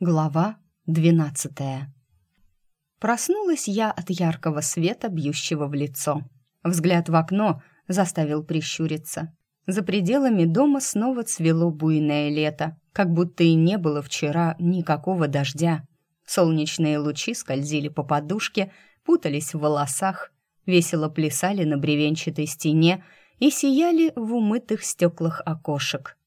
Глава двенадцатая. Проснулась я от яркого света, бьющего в лицо. Взгляд в окно заставил прищуриться. За пределами дома снова цвело буйное лето, как будто и не было вчера никакого дождя. Солнечные лучи скользили по подушке, путались в волосах, весело плясали на бревенчатой стене и сияли в умытых стеклах окошек.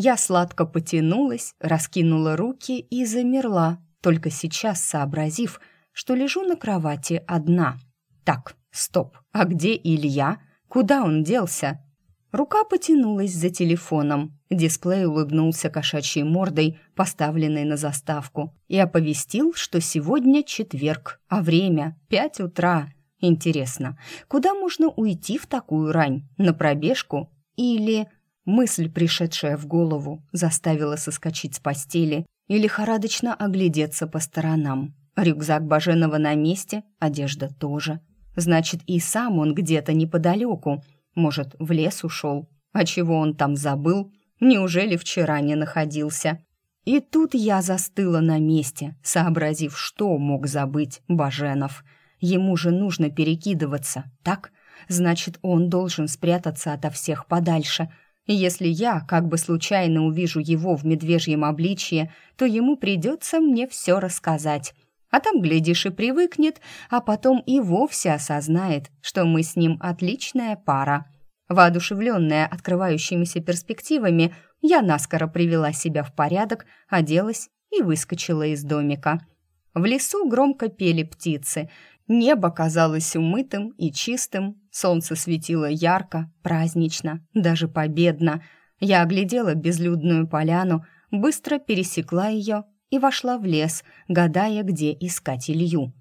Я сладко потянулась, раскинула руки и замерла, только сейчас сообразив, что лежу на кровати одна. Так, стоп, а где Илья? Куда он делся? Рука потянулась за телефоном. Дисплей улыбнулся кошачьей мордой, поставленной на заставку, и оповестил, что сегодня четверг, а время — пять утра. Интересно, куда можно уйти в такую рань? На пробежку? Или... Мысль, пришедшая в голову, заставила соскочить с постели и лихорадочно оглядеться по сторонам. Рюкзак Баженова на месте, одежда тоже. Значит, и сам он где-то неподалеку. Может, в лес ушел. А чего он там забыл? Неужели вчера не находился? И тут я застыла на месте, сообразив, что мог забыть Баженов. Ему же нужно перекидываться, так? Значит, он должен спрятаться ото всех подальше – и если я как бы случайно увижу его в медвежьем обличье, то ему придется мне все рассказать. А там, глядишь, и привыкнет, а потом и вовсе осознает, что мы с ним отличная пара. Воодушевленная открывающимися перспективами, я наскоро привела себя в порядок, оделась и выскочила из домика. В лесу громко пели птицы, Небо казалось умытым и чистым, солнце светило ярко, празднично, даже победно. Я оглядела безлюдную поляну, быстро пересекла ее и вошла в лес, гадая, где искать Илью.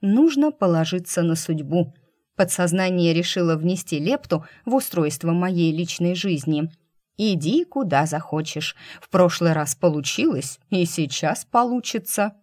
Нужно положиться на судьбу. Подсознание решило внести лепту в устройство моей личной жизни. «Иди, куда захочешь. В прошлый раз получилось, и сейчас получится».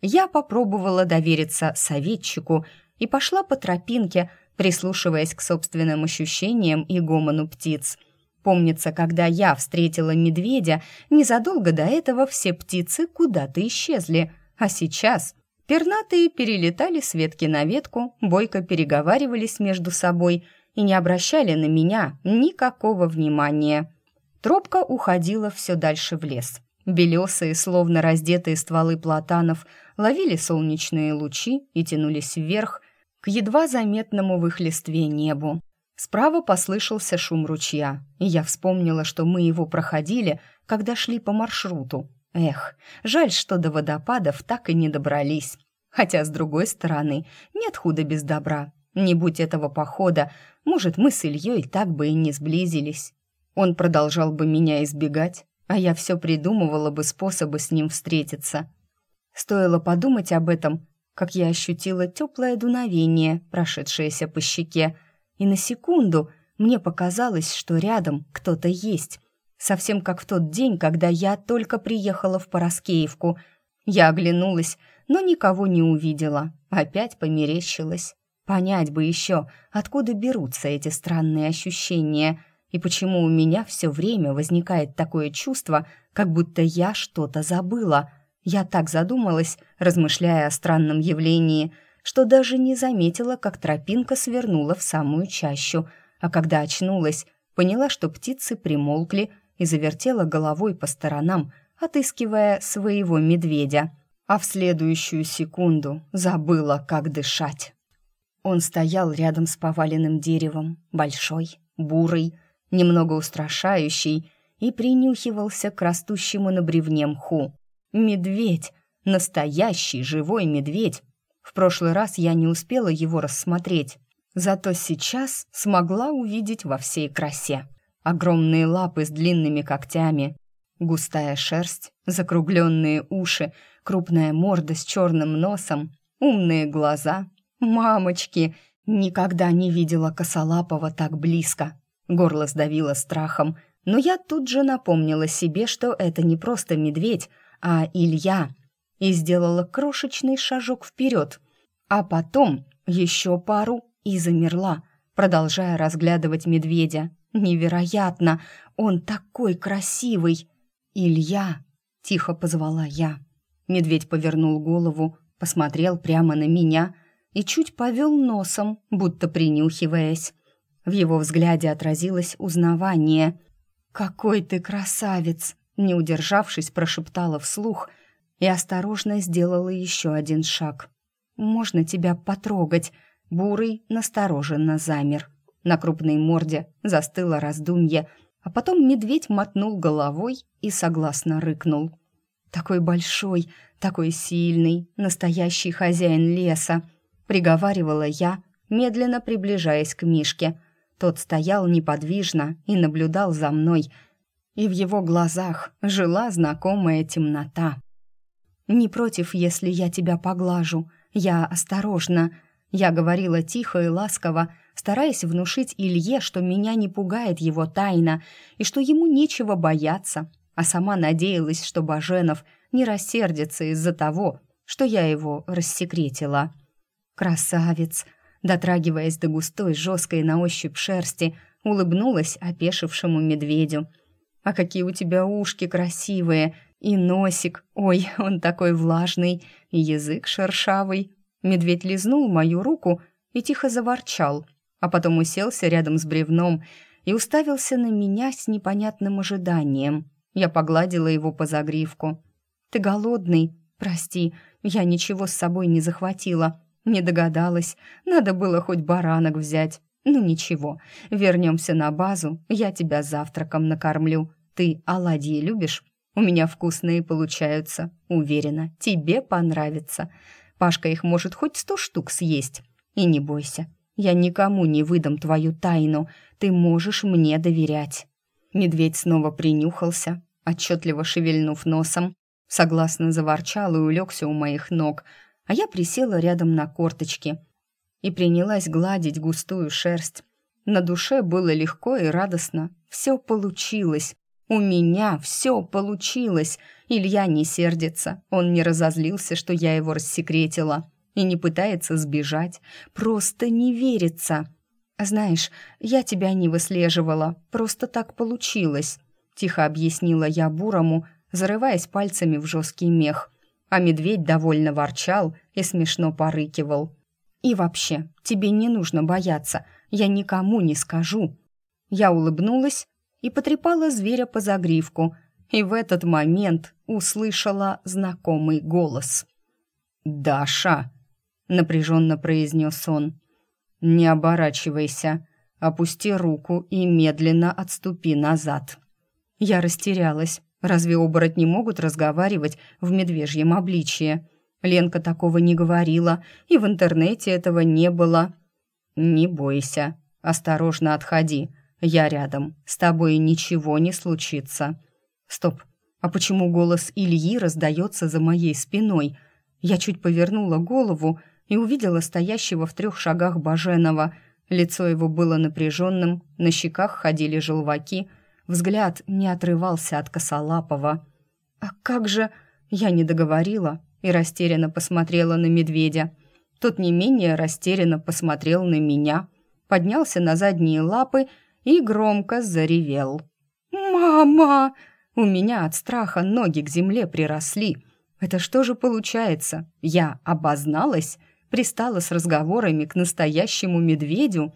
Я попробовала довериться советчику и пошла по тропинке, прислушиваясь к собственным ощущениям и гомону птиц. Помнится, когда я встретила медведя, незадолго до этого все птицы куда-то исчезли, а сейчас пернатые перелетали с ветки на ветку, бойко переговаривались между собой и не обращали на меня никакого внимания. Тропка уходила все дальше в лес. Белесые, словно раздетые стволы платанов, ловили солнечные лучи и тянулись вверх к едва заметному в их листве небу. Справа послышался шум ручья, и я вспомнила, что мы его проходили, когда шли по маршруту. Эх, жаль, что до водопадов так и не добрались. Хотя, с другой стороны, нет худа без добра. Не будь этого похода, может, мы с Ильей так бы и не сблизились. Он продолжал бы меня избегать, а я все придумывала бы способы с ним встретиться. Стоило подумать об этом, как я ощутила теплое дуновение, прошедшееся по щеке, и на секунду мне показалось, что рядом кто-то есть. Совсем как в тот день, когда я только приехала в Пороскеевку. Я оглянулась, но никого не увидела. Опять померещилась. Понять бы еще, откуда берутся эти странные ощущения — и почему у меня все время возникает такое чувство, как будто я что-то забыла. Я так задумалась, размышляя о странном явлении, что даже не заметила, как тропинка свернула в самую чащу, а когда очнулась, поняла, что птицы примолкли и завертела головой по сторонам, отыскивая своего медведя, а в следующую секунду забыла, как дышать. Он стоял рядом с поваленным деревом, большой, бурый, немного устрашающий, и принюхивался к растущему на бревне мху. Медведь! Настоящий живой медведь! В прошлый раз я не успела его рассмотреть, зато сейчас смогла увидеть во всей красе. Огромные лапы с длинными когтями, густая шерсть, закругленные уши, крупная морда с черным носом, умные глаза. Мамочки! Никогда не видела косолапого так близко. Горло сдавило страхом, но я тут же напомнила себе, что это не просто медведь, а Илья, и сделала крошечный шажок вперед, а потом еще пару и замерла, продолжая разглядывать медведя. Невероятно! Он такой красивый! Илья! Тихо позвала я. Медведь повернул голову, посмотрел прямо на меня и чуть повел носом, будто принюхиваясь. В его взгляде отразилось узнавание. «Какой ты красавец!» Не удержавшись, прошептала вслух и осторожно сделала еще один шаг. «Можно тебя потрогать?» Бурый настороженно замер. На крупной морде застыло раздумье, а потом медведь мотнул головой и согласно рыкнул. «Такой большой, такой сильный, настоящий хозяин леса!» — приговаривала я, медленно приближаясь к Мишке. Тот стоял неподвижно и наблюдал за мной, и в его глазах жила знакомая темнота. «Не против, если я тебя поглажу. Я осторожно», я говорила тихо и ласково, стараясь внушить Илье, что меня не пугает его тайна и что ему нечего бояться, а сама надеялась, что Баженов не рассердится из-за того, что я его рассекретила. «Красавец!» дотрагиваясь до густой, жесткой на ощупь шерсти, улыбнулась опешившему медведю. «А какие у тебя ушки красивые! И носик! Ой, он такой влажный! И язык шершавый!» Медведь лизнул мою руку и тихо заворчал, а потом уселся рядом с бревном и уставился на меня с непонятным ожиданием. Я погладила его по загривку. «Ты голодный? Прости, я ничего с собой не захватила. Не догадалась. Надо было хоть баранок взять. Ну ничего, вернемся на базу, я тебя завтраком накормлю. Ты оладьи любишь? У меня вкусные получаются. Уверена, тебе понравится. Пашка их может хоть сто штук съесть. И не бойся, я никому не выдам твою тайну. Ты можешь мне доверять». Медведь снова принюхался, отчетливо шевельнув носом, согласно заворчал и улегся у моих ног, а я присела рядом на корточки и принялась гладить густую шерсть. На душе было легко и радостно. Все получилось. У меня все получилось. Илья не сердится, он не разозлился, что я его рассекретила, и не пытается сбежать, просто не верится. «Знаешь, я тебя не выслеживала, просто так получилось», — тихо объяснила я Бурому, зарываясь пальцами в жесткий мех. А медведь довольно ворчал и смешно порыкивал. «И вообще, тебе не нужно бояться, я никому не скажу». Я улыбнулась и потрепала зверя по загривку, и в этот момент услышала знакомый голос. «Даша!» — напряженно произнес он. «Не оборачивайся, опусти руку и медленно отступи назад». Я растерялась. Разве оборотни могут разговаривать в медвежьем обличье? Ленка такого не говорила, и в интернете этого не было. «Не бойся, осторожно отходи», я рядом, с тобой ничего не случится. Стоп, а почему голос Ильи раздается за моей спиной? Я чуть повернула голову и увидела стоящего в трех шагах Баженова. Лицо его было напряженным, на щеках ходили желваки, взгляд не отрывался от косолапого. «А как же...» Я не договорила и растерянно посмотрела на медведя. Тот не менее растерянно посмотрел на меня, поднялся на задние лапы и громко заревел. «Мама!» У меня от страха ноги к земле приросли. Это что же получается? Я обозналась? Пристала с разговорами к настоящему медведю?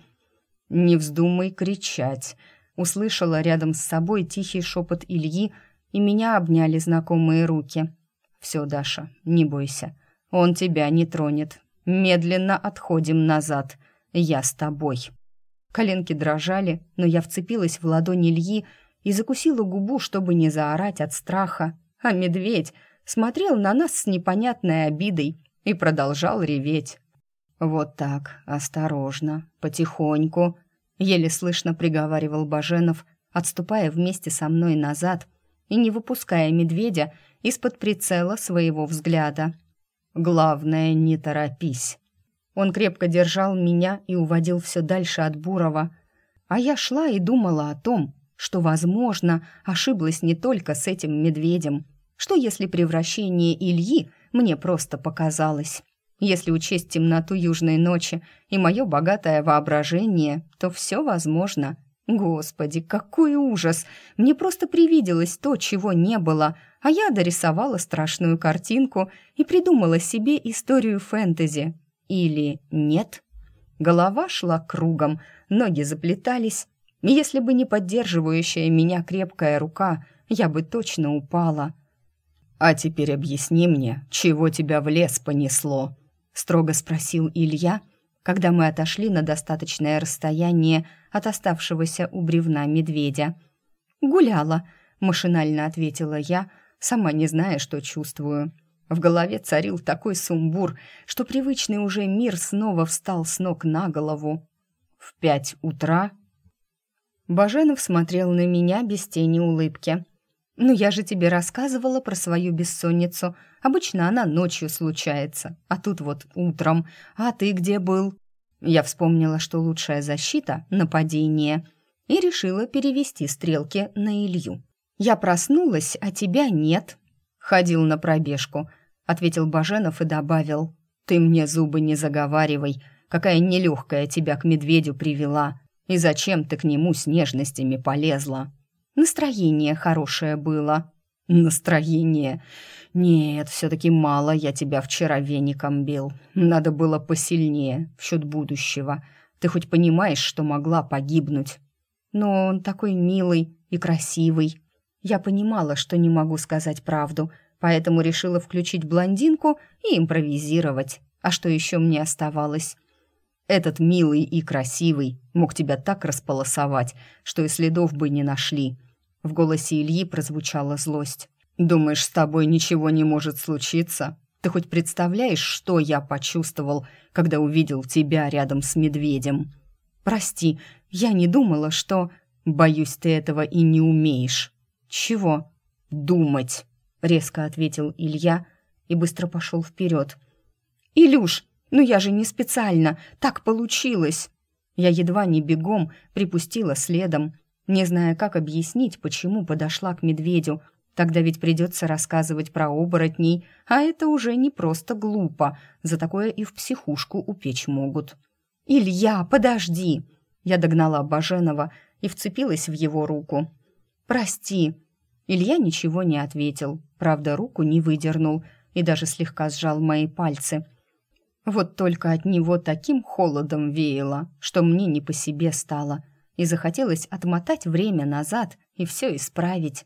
«Не вздумай кричать!» Услышала рядом с собой тихий шепот Ильи, и меня обняли знакомые руки. «Все, Даша, не бойся. Он тебя не тронет. Медленно отходим назад. Я с тобой». Коленки дрожали, но я вцепилась в ладонь Ильи и закусила губу, чтобы не заорать от страха. А медведь смотрел на нас с непонятной обидой и продолжал реветь. «Вот так, осторожно, потихоньку», — еле слышно приговаривал Баженов, отступая вместе со мной назад и не выпуская медведя из-под прицела своего взгляда. «Главное, не торопись». Он крепко держал меня и уводил все дальше от Бурова. А я шла и думала о том, что, возможно, ошиблась не только с этим медведем. Что если превращение Ильи мне просто показалось? Если учесть темноту южной ночи и мое богатое воображение, то все возможно. Господи, какой ужас! Мне просто привиделось то, чего не было, а я дорисовала страшную картинку и придумала себе историю фэнтези. Или нет? Голова шла кругом, ноги заплетались, если бы не поддерживающая меня крепкая рука, я бы точно упала. «А теперь объясни мне, чего тебя в лес понесло?» — строго спросил Илья, когда мы отошли на достаточное расстояние от оставшегося у бревна медведя. «Гуляла», — машинально ответила я, сама не зная, что чувствую. В голове царил такой сумбур, что привычный уже мир снова встал с ног на голову. «В пять утра?» Баженов смотрел на меня без тени улыбки. «Ну, я же тебе рассказывала про свою бессонницу. Обычно она ночью случается, а тут вот утром. А ты где был?» Я вспомнила, что лучшая защита — нападение, и решила перевести стрелки на Илью. «Я проснулась, а тебя нет». «Ходил на пробежку», — ответил Баженов и добавил. «Ты мне зубы не заговаривай, какая нелегкая тебя к медведю привела, и зачем ты к нему с нежностями полезла?» Настроение хорошее было. Настроение. Нет, все-таки мало я тебя вчера веником бил. Надо было посильнее, в счет будущего. Ты хоть понимаешь, что могла погибнуть? Но он такой милый и красивый. Я понимала, что не могу сказать правду, поэтому решила включить блондинку и импровизировать. А что еще мне оставалось? Этот милый и красивый мог тебя так располосовать, что и следов бы не нашли. В голосе Ильи прозвучала злость. «Думаешь, с тобой ничего не может случиться? Ты хоть представляешь, что я почувствовал, когда увидел тебя рядом с медведем?» «Прости, я не думала, что...» «Боюсь, ты этого и не умеешь». «Чего?» «Думать», — резко ответил Илья и быстро пошел вперед. «Илюш, ну я же не специально, так получилось!» Я едва не бегом припустила следом, не зная, как объяснить, почему подошла к медведю. Тогда ведь придется рассказывать про оборотней, а это уже не просто глупо, за такое и в психушку упечь могут. «Илья, подожди!» Я догнала Баженова и вцепилась в его руку. «Прости!» Илья ничего не ответил, правда, руку не выдернул и даже слегка сжал мои пальцы. Вот только от него таким холодом веяло, что мне не по себе стало – и захотелось отмотать время назад и все исправить.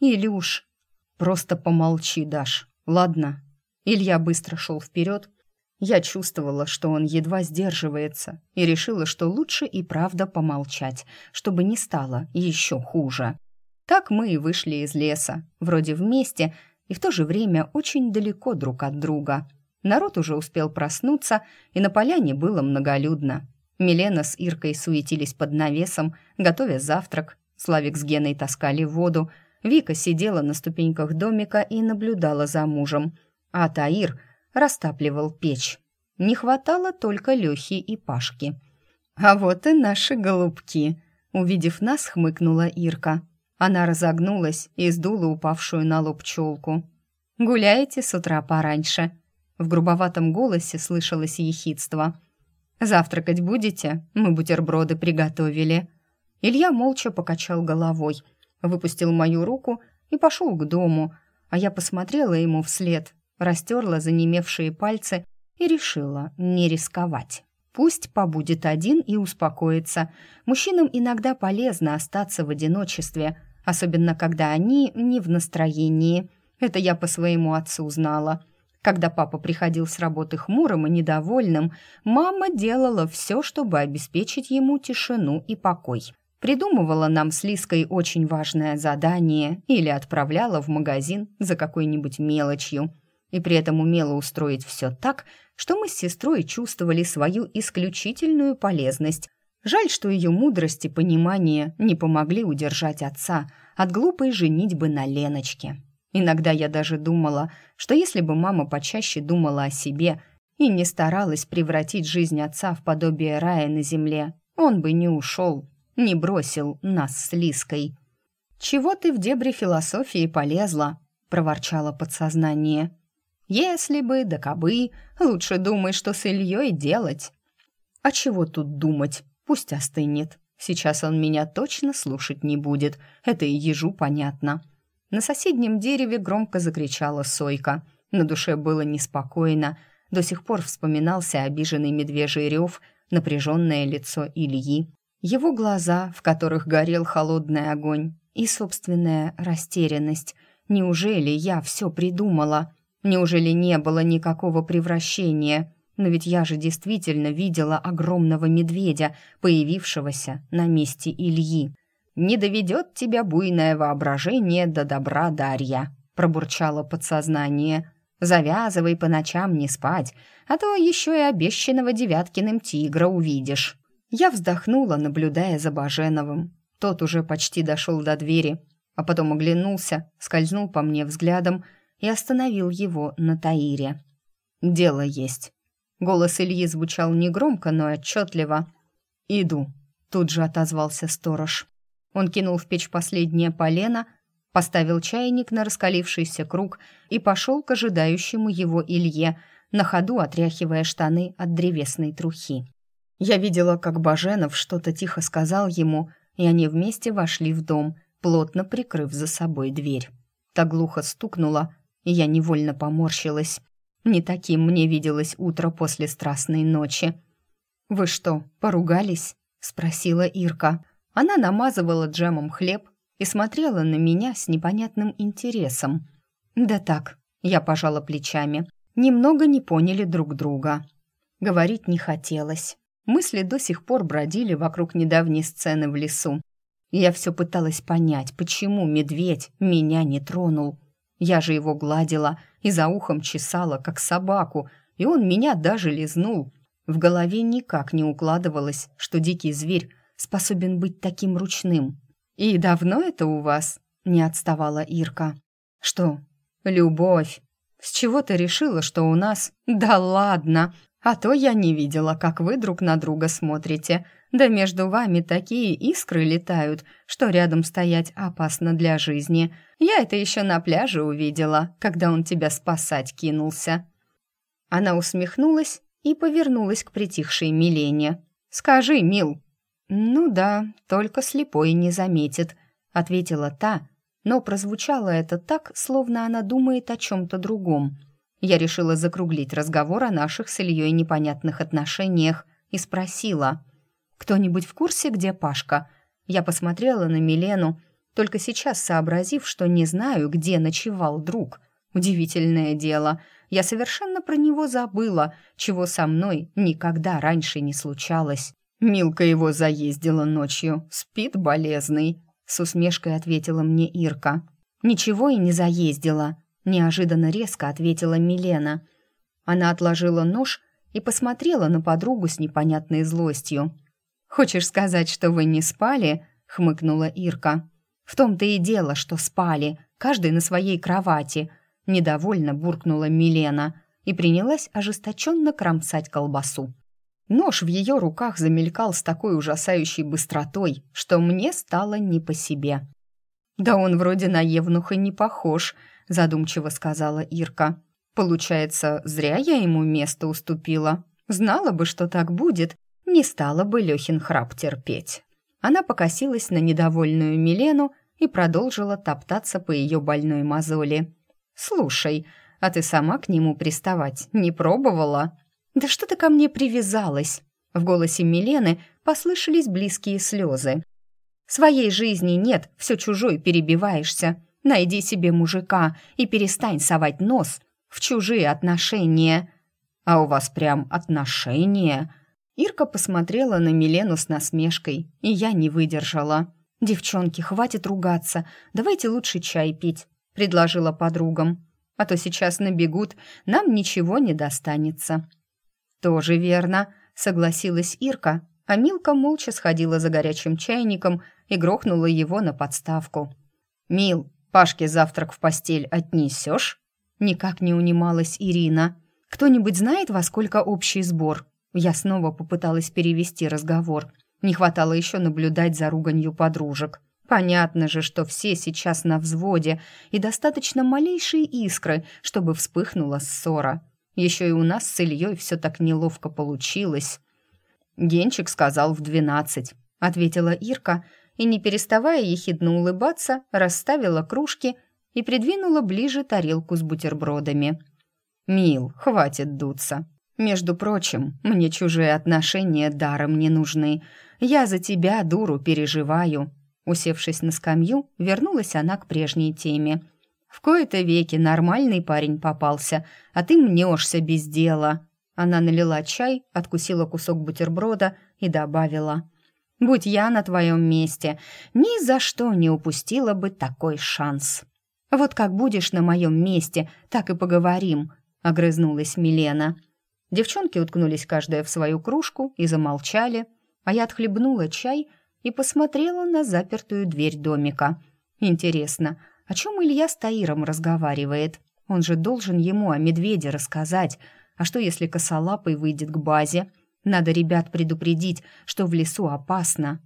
«Илюш!» «Просто помолчи, Даш, ладно?» Илья быстро шел вперед. Я чувствовала, что он едва сдерживается, и решила, что лучше и правда помолчать, чтобы не стало еще хуже. Так мы и вышли из леса, вроде вместе, и в то же время очень далеко друг от друга. Народ уже успел проснуться, и на поляне было многолюдно. Милена с Иркой суетились под навесом, готовя завтрак. Славик с Геной таскали воду. Вика сидела на ступеньках домика и наблюдала за мужем. А Таир растапливал печь. Не хватало только Лехи и Пашки. «А вот и наши голубки!» Увидев нас, хмыкнула Ирка. Она разогнулась и сдула упавшую на лоб челку. «Гуляете с утра пораньше?» В грубоватом голосе слышалось ехидство – «Завтракать будете? Мы бутерброды приготовили». Илья молча покачал головой, выпустил мою руку и пошел к дому, а я посмотрела ему вслед, растерла занемевшие пальцы и решила не рисковать. Пусть побудет один и успокоится. Мужчинам иногда полезно остаться в одиночестве, особенно когда они не в настроении. Это я по своему отцу знала. Когда папа приходил с работы хмурым и недовольным, мама делала все, чтобы обеспечить ему тишину и покой. Придумывала нам с Лиской очень важное задание или отправляла в магазин за какой-нибудь мелочью. И при этом умела устроить все так, что мы с сестрой чувствовали свою исключительную полезность. Жаль, что ее мудрость и понимание не помогли удержать отца от глупой женитьбы на Леночке. Иногда я даже думала, что если бы мама почаще думала о себе и не старалась превратить жизнь отца в подобие рая на земле, он бы не ушел, не бросил нас с Лиской. «Чего ты в дебри философии полезла?» — проворчало подсознание. «Если бы, да кабы, лучше думай, что с Ильей делать». «А чего тут думать? Пусть остынет. Сейчас он меня точно слушать не будет, это и ежу понятно. На соседнем дереве громко закричала сойка. На душе было неспокойно. До сих пор вспоминался обиженный медвежий рев, напряженное лицо Ильи, его глаза, в которых горел холодный огонь, и собственная растерянность. Неужели я все придумала? Неужели не было никакого превращения? Но ведь я же действительно видела огромного медведя, появившегося на месте Ильи. «Не доведет тебя буйное воображение до добра, Дарья», пробурчало подсознание. «Завязывай по ночам не спать, а то еще и обещанного Девяткиным тигра увидишь». Я вздохнула, наблюдая за Баженовым. Тот уже почти дошел до двери, а потом оглянулся, скользнул по мне взглядом и остановил его на Таире. «Дело есть». Голос Ильи звучал негромко, но отчетливо. «Иду», — тут же отозвался сторож. Он кинул в печь последнее полено, поставил чайник на раскалившийся круг и пошел к ожидающему его Илье, на ходу отряхивая штаны от древесной трухи. Я видела, как Баженов что-то тихо сказал ему, и они вместе вошли в дом, плотно прикрыв за собой дверь. Так глухо стукнуло, и я невольно поморщилась. Не таким мне виделось утро после страстной ночи. «Вы что, поругались?» — спросила Ирка. Она намазывала джемом хлеб и смотрела на меня с непонятным интересом. «Да так», — я пожала плечами. Немного не поняли друг друга. Говорить не хотелось. Мысли до сих пор бродили вокруг недавней сцены в лесу. Я все пыталась понять, почему медведь меня не тронул. Я же его гладила и за ухом чесала, как собаку, и он меня даже лизнул. В голове никак не укладывалось, что дикий зверь способен быть таким ручным. «И давно это у вас?» — не отставала Ирка. «Что? Любовь. С чего ты решила, что у нас? Да ладно! А то я не видела, как вы друг на друга смотрите. Да между вами такие искры летают, что рядом стоять опасно для жизни. Я это еще на пляже увидела, когда он тебя спасать кинулся». Она усмехнулась и повернулась к притихшей Милене. «Скажи, Мил». «Ну да, только слепой не заметит», — ответила та, но прозвучало это так, словно она думает о чем-то другом. Я решила закруглить разговор о наших с Ильей непонятных отношениях и спросила, «Кто-нибудь в курсе, где Пашка?» Я посмотрела на Милену, только сейчас сообразив, что не знаю, где ночевал друг. Удивительное дело, я совершенно про него забыла, чего со мной никогда раньше не случалось. «Милка его заездила ночью, спит болезный», — с усмешкой ответила мне Ирка. «Ничего и не заездила», неожиданно резко ответила Милена. Она отложила нож и посмотрела на подругу с непонятной злостью. «Хочешь сказать, что вы не спали?» — хмыкнула Ирка. «В том-то и дело, что спали, каждый на своей кровати», — недовольно буркнула Милена и принялась ожесточенно кромсать колбасу. Нож в ее руках замелькал с такой ужасающей быстротой, что мне стало не по себе. «Да он вроде на Евнуха не похож», задумчиво сказала Ирка. Получается, зря я ему место уступила. Знала бы, что так будет, не стала бы Лехин храп терпеть. Она покосилась на недовольную Милену и продолжила топтаться по ее больной мозоли. «Слушай, а ты сама к нему приставать не пробовала?» «Да что ты ко мне привязалась?» В голосе Милены послышались близкие слезы. «Своей жизни нет, все чужой перебиваешься. Найди себе мужика и перестань совать нос в чужие отношения. А у вас прям отношения? Ирка посмотрела на Милену с насмешкой, и я не выдержала. «Девчонки, хватит ругаться, давайте лучше чай пить», — предложила подругам. «А то сейчас набегут, нам ничего не достанется». «Тоже верно», — согласилась Ирка, а Милка молча сходила за горячим чайником и грохнула его на подставку. «Мил, Пашке завтрак в постель отнесешь?» Никак не унималась Ирина. «Кто-нибудь знает, во сколько общий сбор?» Я снова попыталась перевести разговор. Не хватало еще наблюдать за руганью подружек. Понятно же, что все сейчас на взводе, и достаточно малейшие искры, чтобы вспыхнула ссора. Еще и у нас с Ильей все так неловко получилось. Генчик сказал в двенадцать. — ответила Ирка и, не переставая ехидно улыбаться, расставила кружки и придвинула ближе тарелку с бутербродами. «Мил, хватит дуться. Между прочим, мне чужие отношения даром не нужны. Я за тебя, дуру, переживаю». Усевшись на скамью, вернулась она к прежней теме. «В кои-то веки нормальный парень попался, а ты мнешься без дела». Она налила чай, откусила кусок бутерброда и добавила. «Будь я на твоем месте, ни за что не упустила бы такой шанс». «Вот как будешь на моем месте, так и поговорим», — огрызнулась Милена. Девчонки уткнулись каждая в свою кружку и замолчали, а я отхлебнула чай и посмотрела на запертую дверь домика. «Интересно, о чем Илья с Таиром разговаривает? Он же должен ему о медведе рассказать. А что, если косолапый выйдет к базе? Надо ребят предупредить, что в лесу опасно».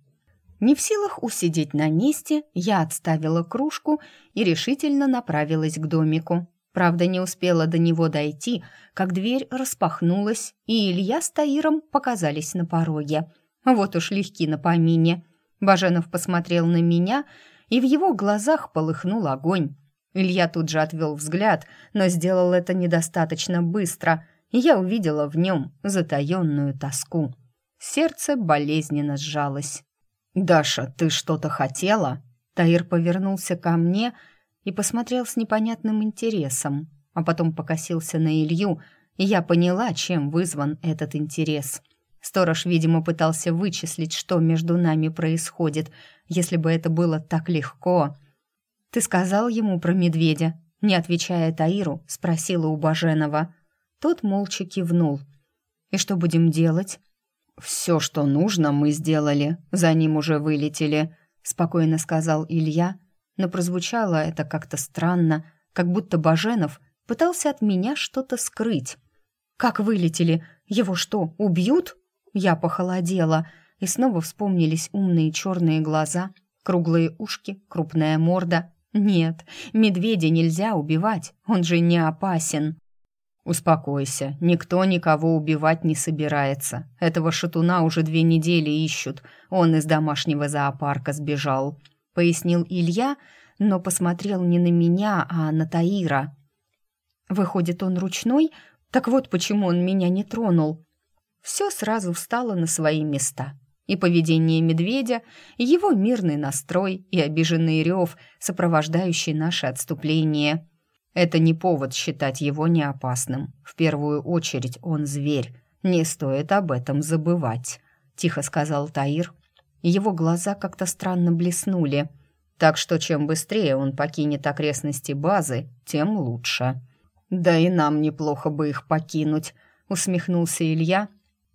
Не в силах усидеть на месте, я отставила кружку и решительно направилась к домику. Правда, не успела до него дойти, как дверь распахнулась, и Илья с Таиром показались на пороге. Вот уж легки на помине. Баженов посмотрел на меня, и в его глазах полыхнул огонь. Илья тут же отвел взгляд, но сделал это недостаточно быстро, и я увидела в нем затаенную тоску. Сердце болезненно сжалось. «Даша, ты что-то хотела?» Таир повернулся ко мне и посмотрел с непонятным интересом, а потом покосился на Илью, и я поняла, чем вызван этот интерес. Сторож, видимо, пытался вычислить, что между нами происходит, если бы это было так легко. «Ты сказал ему про медведя?» Не отвечая Таиру, спросила у Баженова. Тот молча кивнул. «И что будем делать?» «Все, что нужно, мы сделали. За ним уже вылетели», — спокойно сказал Илья. Но прозвучало это как-то странно, как будто Баженов пытался от меня что-то скрыть. «Как вылетели? Его что, убьют?» Я похолодела, и снова вспомнились умные черные глаза, круглые ушки, крупная морда. «Нет, медведя нельзя убивать, он же не опасен». «Успокойся, никто никого убивать не собирается. Этого шатуна уже две недели ищут. Он из домашнего зоопарка сбежал», — пояснил Илья, но посмотрел не на меня, а на Таира. «Выходит, он ручной? Так вот почему он меня не тронул». Все сразу встало на свои места. И поведение медведя, и его мирный настрой, и обиженный рев, сопровождающий наше отступление — это не повод считать его неопасным. В первую очередь он зверь. Не стоит об этом забывать», — тихо сказал Таир. Его глаза как-то странно блеснули. «Так что чем быстрее он покинет окрестности базы, тем лучше». «Да и нам неплохо бы их покинуть», — усмехнулся Илья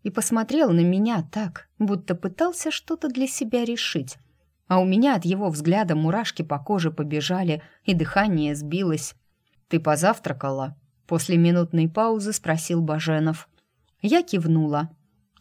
и посмотрел на меня так, будто пытался что-то для себя решить. А у меня от его взгляда мурашки по коже побежали, и дыхание сбилось. «Ты позавтракала?» После минутной паузы спросил Баженов. Я кивнула.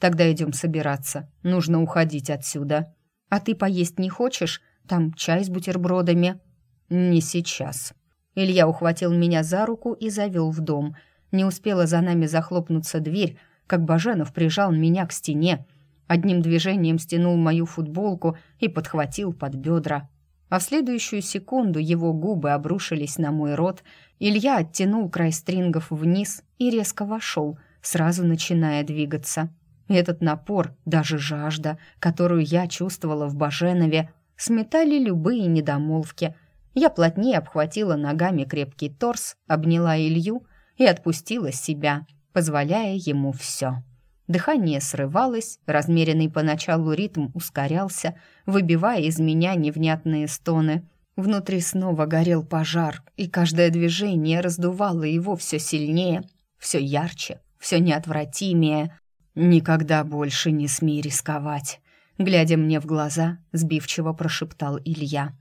«Тогда идем собираться. Нужно уходить отсюда. А ты поесть не хочешь? Там чай с бутербродами». «Не сейчас». Илья ухватил меня за руку и завел в дом. Не успела за нами захлопнуться дверь, как Баженов прижал меня к стене. Одним движением стянул мою футболку и подхватил под бедра а в следующую секунду его губы обрушились на мой рот, Илья оттянул край стрингов вниз и резко вошел, сразу начиная двигаться. Этот напор, даже жажда, которую я чувствовала в Баженове, сметали любые недомолвки. Я плотнее обхватила ногами крепкий торс, обняла Илью и отпустила себя, позволяя ему все. Дыхание срывалось, размеренный поначалу ритм ускорялся, выбивая из меня невнятные стоны. Внутри снова горел пожар, и каждое движение раздувало его все сильнее, все ярче, все неотвратимее. «Никогда больше не смей рисковать», — глядя мне в глаза, сбивчиво прошептал Илья.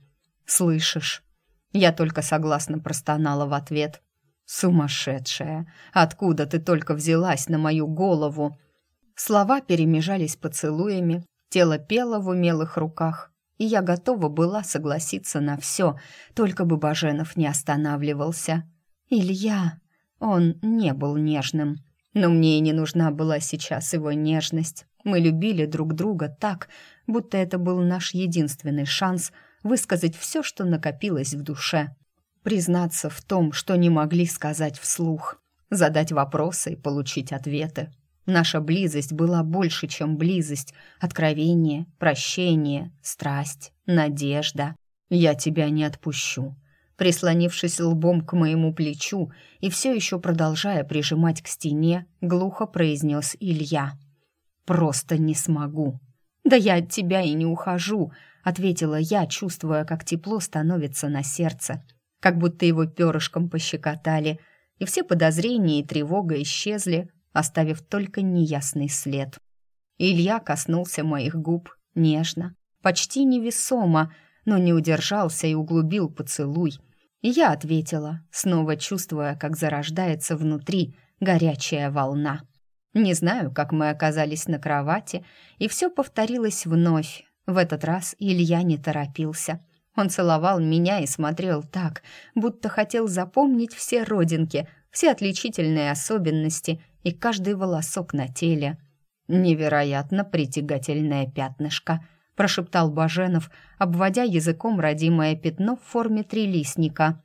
«Слышишь?» Я только согласно простонала в ответ. «Сумасшедшая! Откуда ты только взялась на мою голову?» Слова перемежались поцелуями, тело пело в умелых руках, и я готова была согласиться на все, только бы Баженов не останавливался. Илья, он не был нежным, Но мне и не нужна была сейчас его нежность. Мы любили друг друга так, будто это был наш единственный шанс высказать все, что накопилось в душе. Признаться в том, что не могли сказать вслух. Задать вопросы и получить ответы. Наша близость была больше, чем близость. Откровение, прощение, страсть, надежда. «Я тебя не отпущу», прислонившись лбом к моему плечу и все еще продолжая прижимать к стене, глухо произнес Илья. «Просто не смогу». «Да я от тебя и не ухожу», — ответила я, чувствуя, как тепло становится на сердце, как будто его перышком пощекотали, и все подозрения и тревога исчезли, оставив только неясный след. Илья коснулся моих губ нежно, почти невесомо, но не удержался и углубил поцелуй. И я ответила, снова чувствуя, как зарождается внутри горячая волна. Не знаю, как мы оказались на кровати, и все повторилось вновь. В этот раз Илья не торопился. Он целовал меня и смотрел так, будто хотел запомнить все родинки, все отличительные особенности и каждый волосок на теле. Невероятно притягательное пятнышко —— прошептал Баженов, обводя языком родимое пятно в форме трилистника.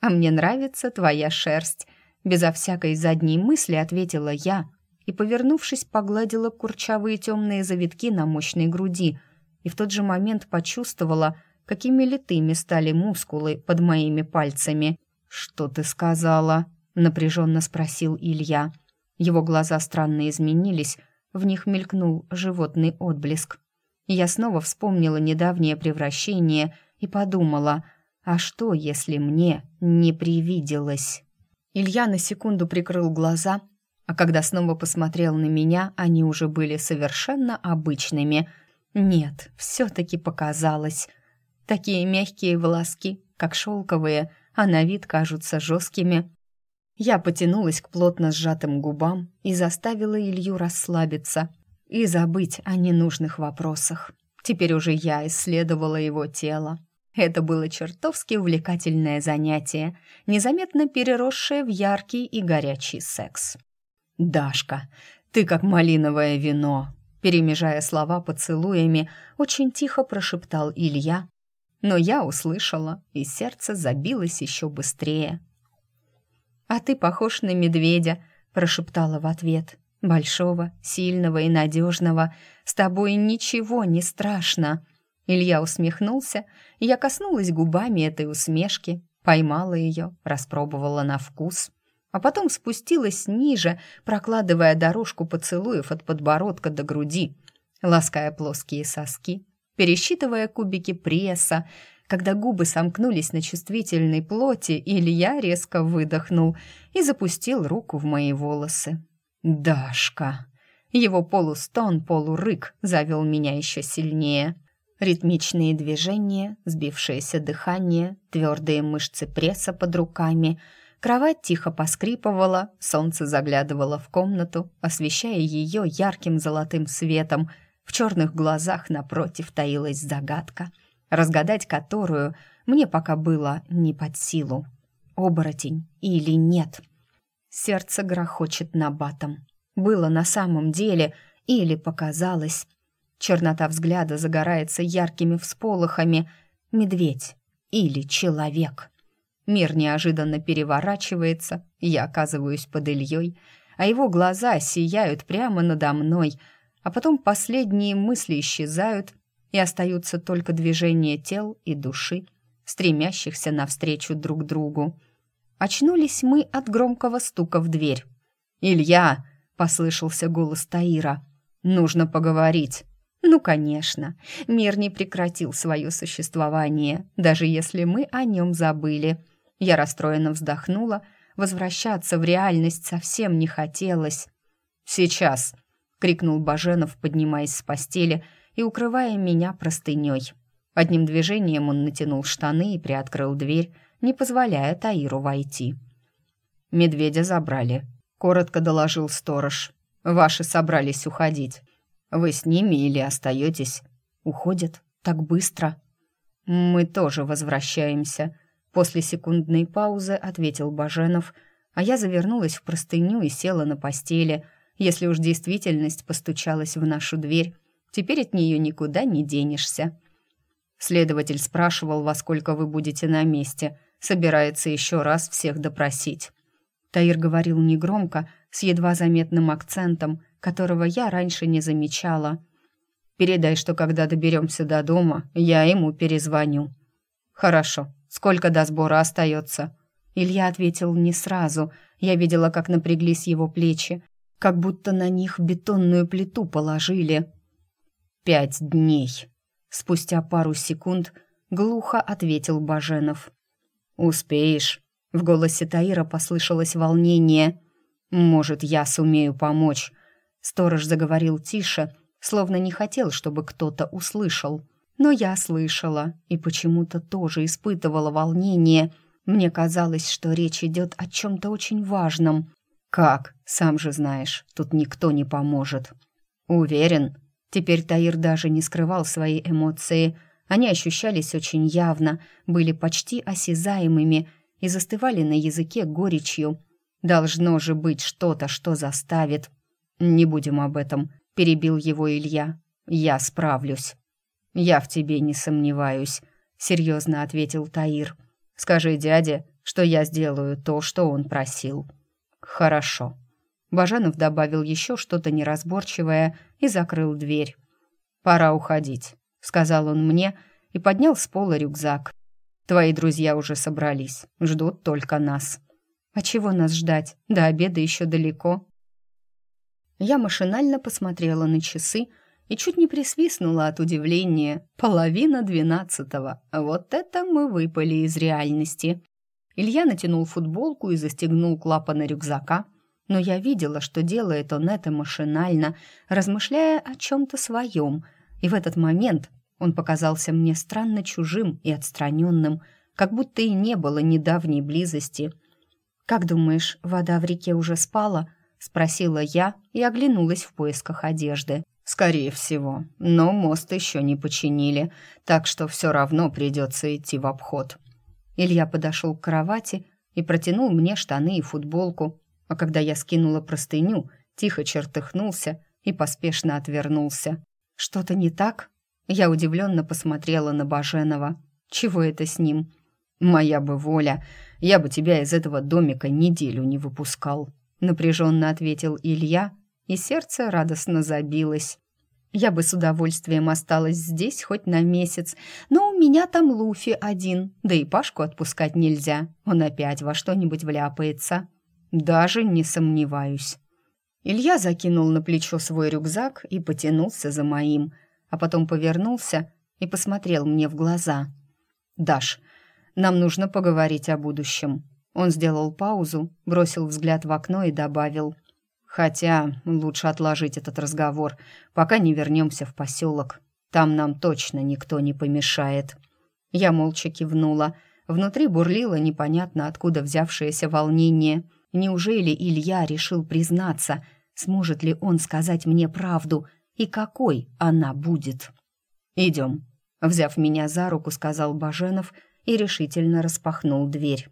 «А мне нравится твоя шерсть», — безо всякой задней мысли ответила я и, повернувшись, погладила курчавые темные завитки на мощной груди и в тот же момент почувствовала, какими литыми стали мускулы под моими пальцами. «Что ты сказала?» — напряженно спросил Илья. Его глаза странно изменились, в них мелькнул животный отблеск. Я снова вспомнила недавнее превращение и подумала, а что, если мне не привиделось? Илья на секунду прикрыл глаза, а когда снова посмотрел на меня, они уже были совершенно обычными. Нет, все-таки показалось. Такие мягкие волоски, как шелковые, а на вид кажутся жесткими. Я потянулась к плотно сжатым губам и заставила Илью расслабиться, и забыть о ненужных вопросах. Теперь уже я исследовала его тело. Это было чертовски увлекательное занятие, незаметно переросшее в яркий и горячий секс. «Дашка, ты как малиновое вино», перемежая слова поцелуями, очень тихо прошептал Илья, но я услышала, и сердце забилось еще быстрее. «А ты похож на медведя», — прошептала в ответ. Большого, сильного и надежного. С тобой ничего не страшно. Илья усмехнулся, я коснулась губами этой усмешки, поймала ее, распробовала на вкус, а потом спустилась ниже, прокладывая дорожку поцелуев от подбородка до груди, лаская плоские соски, пересчитывая кубики пресса. Когда губы сомкнулись на чувствительной плоти, Илья резко выдохнул и запустил руку в мои волосы. «Дашка!» Его полустон, полурык завел меня еще сильнее. Ритмичные движения, сбившееся дыхание, твердые мышцы пресса под руками. Кровать тихо поскрипывала, солнце заглядывало в комнату, освещая ее ярким золотым светом. В черных глазах напротив таилась загадка, разгадать которую мне пока было не под силу. Оборотень или нет — Сердце грохочет на батом. Было на самом деле или показалось. Чернота взгляда загорается яркими всполохами. Медведь или человек. Мир неожиданно переворачивается, я оказываюсь под Ильей, а его глаза сияют прямо надо мной, а потом последние мысли исчезают, и остаются только движения тел и души, стремящихся навстречу друг другу. Очнулись мы от громкого стука в дверь. «Илья!» — послышался голос Таира. «Нужно поговорить». Ну, конечно, мир не прекратил свое существование, даже если мы о нем забыли. Я расстроенно вздохнула, возвращаться в реальность совсем не хотелось. «Сейчас!» — крикнул Баженов, поднимаясь с постели и укрывая меня простыней. Одним движением он натянул штаны и приоткрыл дверь, не позволяя Таиру войти. «Медведя забрали», — коротко доложил сторож. «Ваши собрались уходить. Вы с ними или остаетесь?» «Уходят? Так быстро?» «Мы тоже возвращаемся», — после секундной паузы ответил Баженов, а я завернулась в простыню и села на постели. Если уж действительность постучалась в нашу дверь, теперь от нее никуда не денешься. Следователь спрашивал, во сколько вы будете на месте. Собирается еще раз всех допросить. Таир говорил негромко, с едва заметным акцентом, которого я раньше не замечала. «Передай, что когда доберемся до дома, я ему перезвоню». «Хорошо. Сколько до сбора остается?» Илья ответил не сразу. Я видела, как напряглись его плечи, как будто на них бетонную плиту положили. «Пять дней», Спустя пару секунд глухо ответил Баженов. «Успеешь?» В голосе Таира послышалось волнение. «Может, я сумею помочь?» Сторож заговорил тише, словно не хотел, чтобы кто-то услышал. Но я слышала и почему-то тоже испытывала волнение. Мне казалось, что речь идет о чем-то очень важном. «Как? Сам же знаешь, тут никто не поможет». «Уверен?» Теперь Таир даже не скрывал свои эмоции. Они ощущались очень явно, были почти осязаемыми и застывали на языке горечью. «Должно же быть что-то, что заставит». «Не будем об этом», — перебил его Илья. «Я справлюсь». «Я в тебе не сомневаюсь», — серьезно ответил Таир. «Скажи дяде, что я сделаю то, что он просил». «Хорошо», Бажанов добавил еще что-то неразборчивое и закрыл дверь. «Пора уходить», — сказал он мне и поднял с пола рюкзак. «Твои друзья уже собрались, ждут только нас». «А чего нас ждать? До обеда еще далеко». Я машинально посмотрела на часы и чуть не присвистнула от удивления. Половина двенадцатого. Вот это мы выпали из реальности. Илья натянул футболку и застегнул клапаны рюкзака — но я видела, что делает он это машинально, размышляя о чем-то своем, и в этот момент он показался мне странно чужим и отстраненным, как будто и не было недавней близости. «Как думаешь, вода в реке уже спала?» — спросила я и оглянулась в поисках одежды. «Скорее всего, но мост еще не починили, так что все равно придется идти в обход». Илья подошел к кровати и протянул мне штаны и футболку, а когда я скинула простыню, тихо чертыхнулся и поспешно отвернулся. «Что-то не так?» Я удивленно посмотрела на Баженова. «Чего это с ним?» «Моя бы воля, я бы тебя из этого домика неделю не выпускал», напряженно ответил Илья, и сердце радостно забилось. «Я бы с удовольствием осталась здесь хоть на месяц, но у меня там Луфи один, да и Пашку отпускать нельзя, он опять во что-нибудь вляпается». Даже не сомневаюсь. Илья закинул на плечо свой рюкзак и потянулся за моим, а потом повернулся и посмотрел мне в глаза. «Даш, нам нужно поговорить о будущем». Он сделал паузу, бросил взгляд в окно и добавил. «Хотя лучше отложить этот разговор, пока не вернемся в поселок. Там нам точно никто не помешает». Я молча кивнула. Внутри бурлило непонятно откуда взявшееся волнение – Неужели Илья решил признаться? Сможет ли он сказать мне правду? И какой она будет? «Идем», — взяв меня за руку, сказал Баженов и решительно распахнул дверь.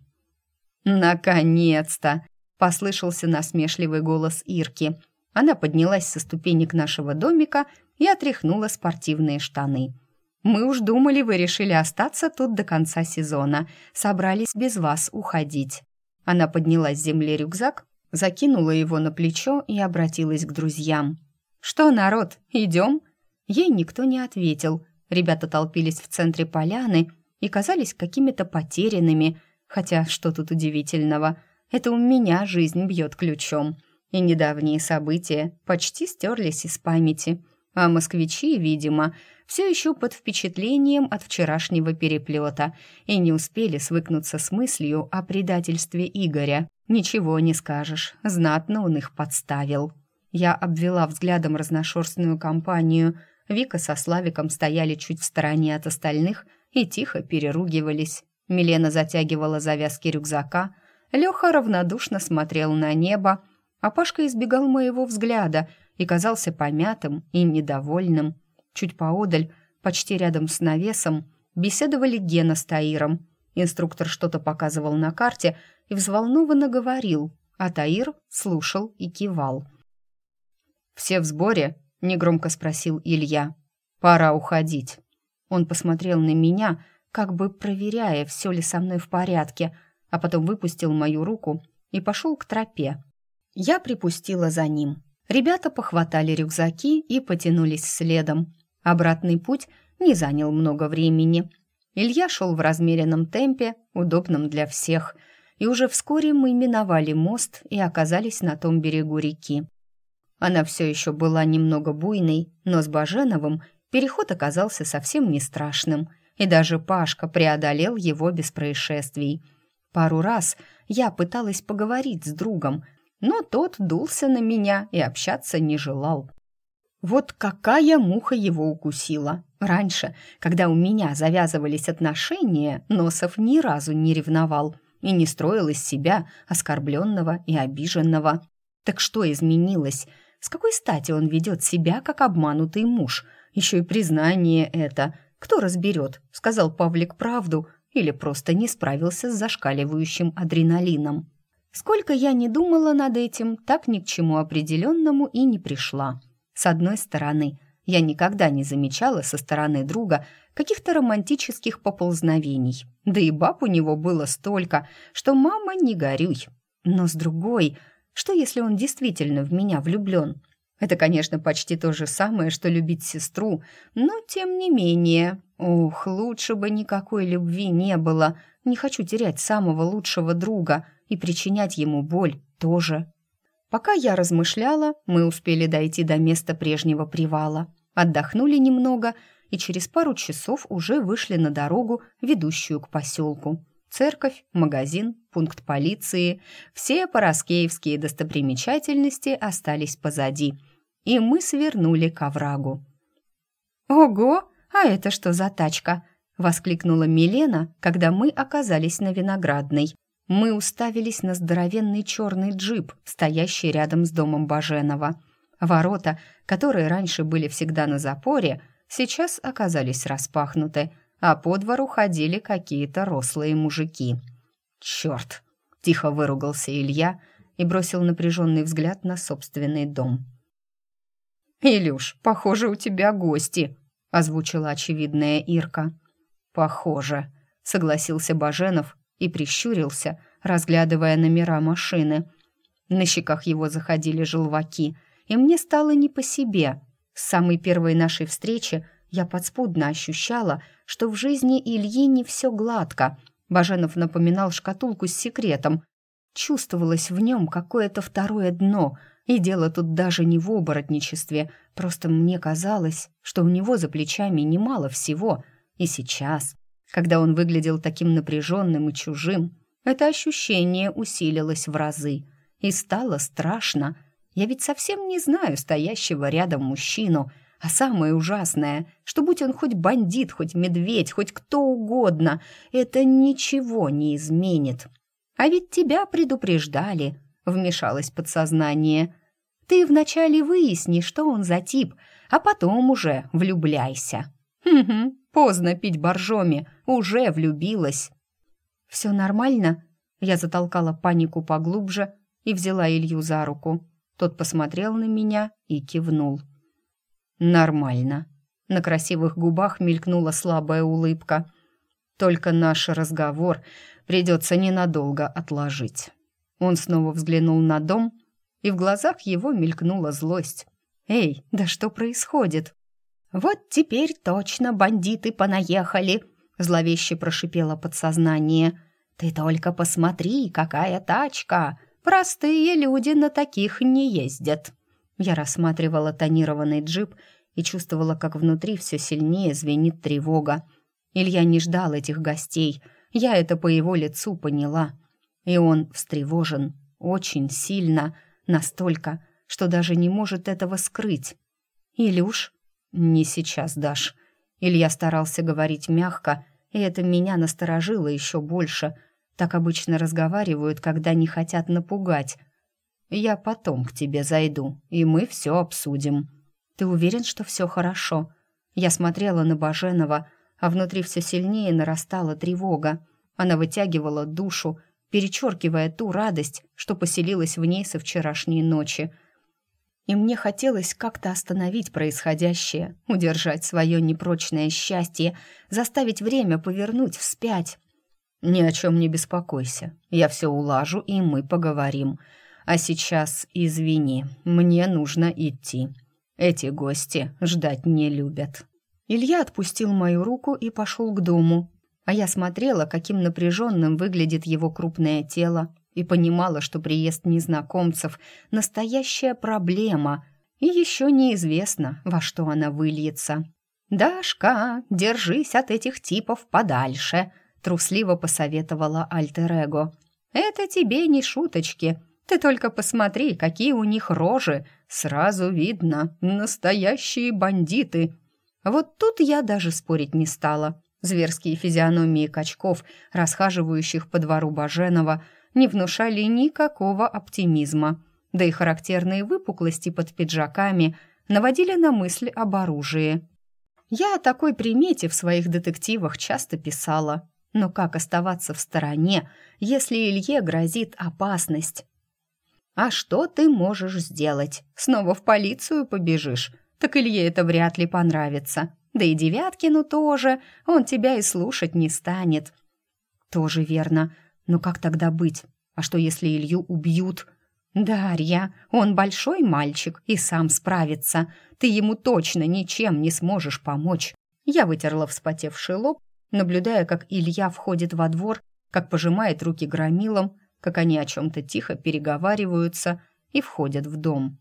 «Наконец-то!» — послышался насмешливый голос Ирки. Она поднялась со ступенек нашего домика и отряхнула спортивные штаны. «Мы уж думали, вы решили остаться тут до конца сезона. Собрались без вас уходить». Она подняла с земли рюкзак, закинула его на плечо и обратилась к друзьям. «Что, народ, идем?» Ей никто не ответил. Ребята толпились в центре поляны и казались какими-то потерянными. Хотя, что тут удивительного? Это у меня жизнь бьет ключом. И недавние события почти стерлись из памяти. А москвичи, видимо, все еще под впечатлением от вчерашнего переплета и не успели свыкнуться с мыслью о предательстве Игоря. Ничего не скажешь, знатно он их подставил. Я обвела взглядом разношерстную компанию. Вика со Славиком стояли чуть в стороне от остальных и тихо переругивались. Милена затягивала завязки рюкзака. Леха равнодушно смотрел на небо, а Пашка избегал моего взгляда и казался помятым и недовольным. Чуть поодаль, почти рядом с навесом, беседовали Гена с Таиром. Инструктор что-то показывал на карте и взволнованно говорил. а Таир слушал и кивал. «Все в сборе?» — негромко спросил Илья. «Пора уходить». Он посмотрел на меня, как бы проверяя, все ли со мной в порядке, а потом выпустил мою руку и пошел к тропе. Я припустила за ним. Ребята похватали рюкзаки и потянулись следом. Обратный путь не занял много времени. Илья шел в размеренном темпе, удобном для всех, и уже вскоре мы миновали мост и оказались на том берегу реки. Она все еще была немного буйной, но с Баженовым переход оказался совсем не страшным, и даже Пашка преодолел его без происшествий. Пару раз я пыталась поговорить с другом, но тот дулся на меня и общаться не желал. Вот какая муха его укусила. Раньше, когда у меня завязывались отношения, Носов ни разу не ревновал и не строил из себя оскорбленного и обиженного. Так что изменилось? С какой стати он ведет себя, как обманутый муж? Еще и признание это. Кто разберет, сказал Павлик правду или просто не справился с зашкаливающим адреналином. Сколько я не думала над этим, так ни к чему определенному и не пришла. С одной стороны, я никогда не замечала со стороны друга каких-то романтических поползновений. Да и баб у него было столько, что мама не горюй. Но с другой, что если он действительно в меня влюблен? Это, конечно, почти то же самое, что любить сестру, но тем не менее. Ух, лучше бы никакой любви не было. Не хочу терять самого лучшего друга и причинять ему боль тоже. Пока я размышляла, мы успели дойти до места прежнего привала, отдохнули немного и через пару часов уже вышли на дорогу, ведущую к поселку. Церковь, магазин, пункт полиции, все пороскеевские достопримечательности остались позади, и мы свернули к оврагу. «Ого, а это что за тачка?» — воскликнула Милена, когда мы оказались на Виноградной. Мы уставились на здоровенный черный джип, стоящий рядом с домом Баженова. Ворота, которые раньше были всегда на запоре, сейчас оказались распахнуты — а по двору ходили какие-то рослые мужики. «Черт!» — тихо выругался Илья и бросил напряженный взгляд на собственный дом. «Илюш, похоже, у тебя гости», — озвучила очевидная Ирка. «Похоже», — согласился Баженов и прищурился, разглядывая номера машины. На щеках его заходили желваки, и мне стало не по себе. С самой первой нашей встречи я подспудно ощущала, что в жизни Ильи не все гладко. Баженов напоминал шкатулку с секретом. Чувствовалось в нем какое-то второе дно, и дело тут даже не в оборотничестве, просто мне казалось, что у него за плечами немало всего. И сейчас, когда он выглядел таким напряженным и чужим, это ощущение усилилось в разы. И стало страшно. Я ведь совсем не знаю стоящего рядом мужчину — а самое ужасное, что будь он хоть бандит, хоть медведь, хоть кто угодно, это ничего не изменит. А ведь тебя предупреждали, вмешалось подсознание. Ты вначале выясни, что он за тип, а потом уже влюбляйся. Угу, поздно пить боржоми, уже влюбилась. Все нормально? Я затолкала панику поглубже и взяла Илью за руку. Тот посмотрел на меня и кивнул. «Нормально». На красивых губах мелькнула слабая улыбка. «Только наш разговор придется ненадолго отложить». Он снова взглянул на дом, и в глазах его мелькнула злость. «Эй, да что происходит?» «Вот теперь точно бандиты понаехали», — зловеще прошипело подсознание. «Ты только посмотри, какая тачка! Простые люди на таких не ездят». Я рассматривала тонированный джип и чувствовала, как внутри все сильнее звенит тревога. Илья не ждал этих гостей, я это по его лицу поняла. И он встревожен, очень сильно, настолько, что даже не может этого скрыть. «Илюш?» «Не сейчас, Даш». Илья старался говорить мягко, и это меня насторожило еще больше. Так обычно разговаривают, когда не хотят напугать. Я потом к тебе зайду, и мы все обсудим. Ты уверен, что все хорошо? Я смотрела на Баженова, а внутри все сильнее нарастала тревога. Она вытягивала душу, перечеркивая ту радость, что поселилась в ней со вчерашней ночи. И мне хотелось как-то остановить происходящее, удержать свое непрочное счастье, заставить время повернуть вспять. «Ни о чем не беспокойся, я все улажу, и мы поговорим. А сейчас, извини, мне нужно идти. Эти гости ждать не любят». Илья отпустил мою руку и пошел к дому, а я смотрела, каким напряженным выглядит его крупное тело, и понимала, что приезд незнакомцев — настоящая проблема, и еще неизвестно, во что она выльется. «Дашка, держись от этих типов подальше», — трусливо посоветовала Альтер-Эго. «Это тебе не шуточки. Ты только посмотри, какие у них рожи. Сразу видно, настоящие бандиты». Вот тут я даже спорить не стала. Зверские физиономии качков, расхаживающих по двору Баженова, не внушали никакого оптимизма, да и характерные выпуклости под пиджаками наводили на мысль об оружии. Я о такой примете в своих детективах часто писала, но как оставаться в стороне, если Илье грозит опасность? «А что ты можешь сделать? Снова в полицию побежишь? Так Илье это вряд ли понравится. Да и Девяткину тоже, он тебя и слушать не станет. Тоже верно. Но как тогда быть? А что, если Илью убьют? Дарья, он большой мальчик и сам справится. Ты ему точно ничем не сможешь помочь. Я вытерла вспотевший лоб, наблюдая, как Илья входит во двор, как пожимает руки громилам, как они о чем-то тихо переговариваются и входят в дом.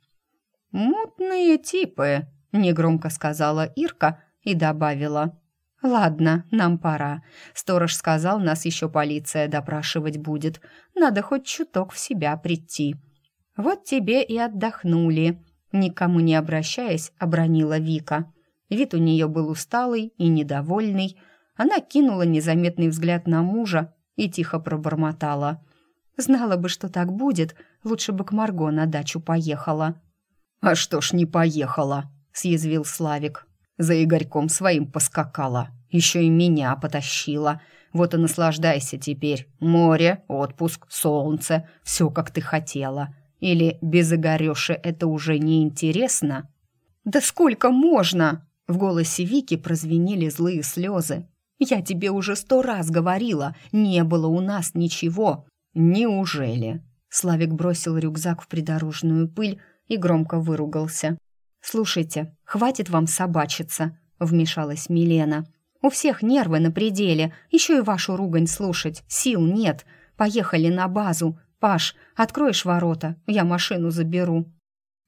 «Мутные типы», — негромко сказала Ирка, и добавила. «Ладно, нам пора. Сторож сказал, нас еще полиция допрашивать будет. Надо хоть чуток в себя прийти». «Вот тебе и отдохнули», — никому не обращаясь, обронила Вика. Вид у нее был усталый и недовольный. Она кинула незаметный взгляд на мужа и тихо пробормотала. «Знала бы, что так будет, лучше бы к Марго на дачу поехала». «А что ж не поехала?» — съязвил Славик. За Игорьком своим поскакала. Еще и меня потащила. Вот и наслаждайся теперь. Море, отпуск, солнце. Все, как ты хотела. Или без Игореши это уже не интересно? «Да сколько можно?» В голосе Вики прозвенели злые слезы. «Я тебе уже сто раз говорила, не было у нас ничего». «Неужели?» Славик бросил рюкзак в придорожную пыль и громко выругался. «Слушайте, хватит вам собачиться», — вмешалась Милена. «У всех нервы на пределе, еще и вашу ругань слушать, сил нет. Поехали на базу. Паш, откроешь ворота, я машину заберу».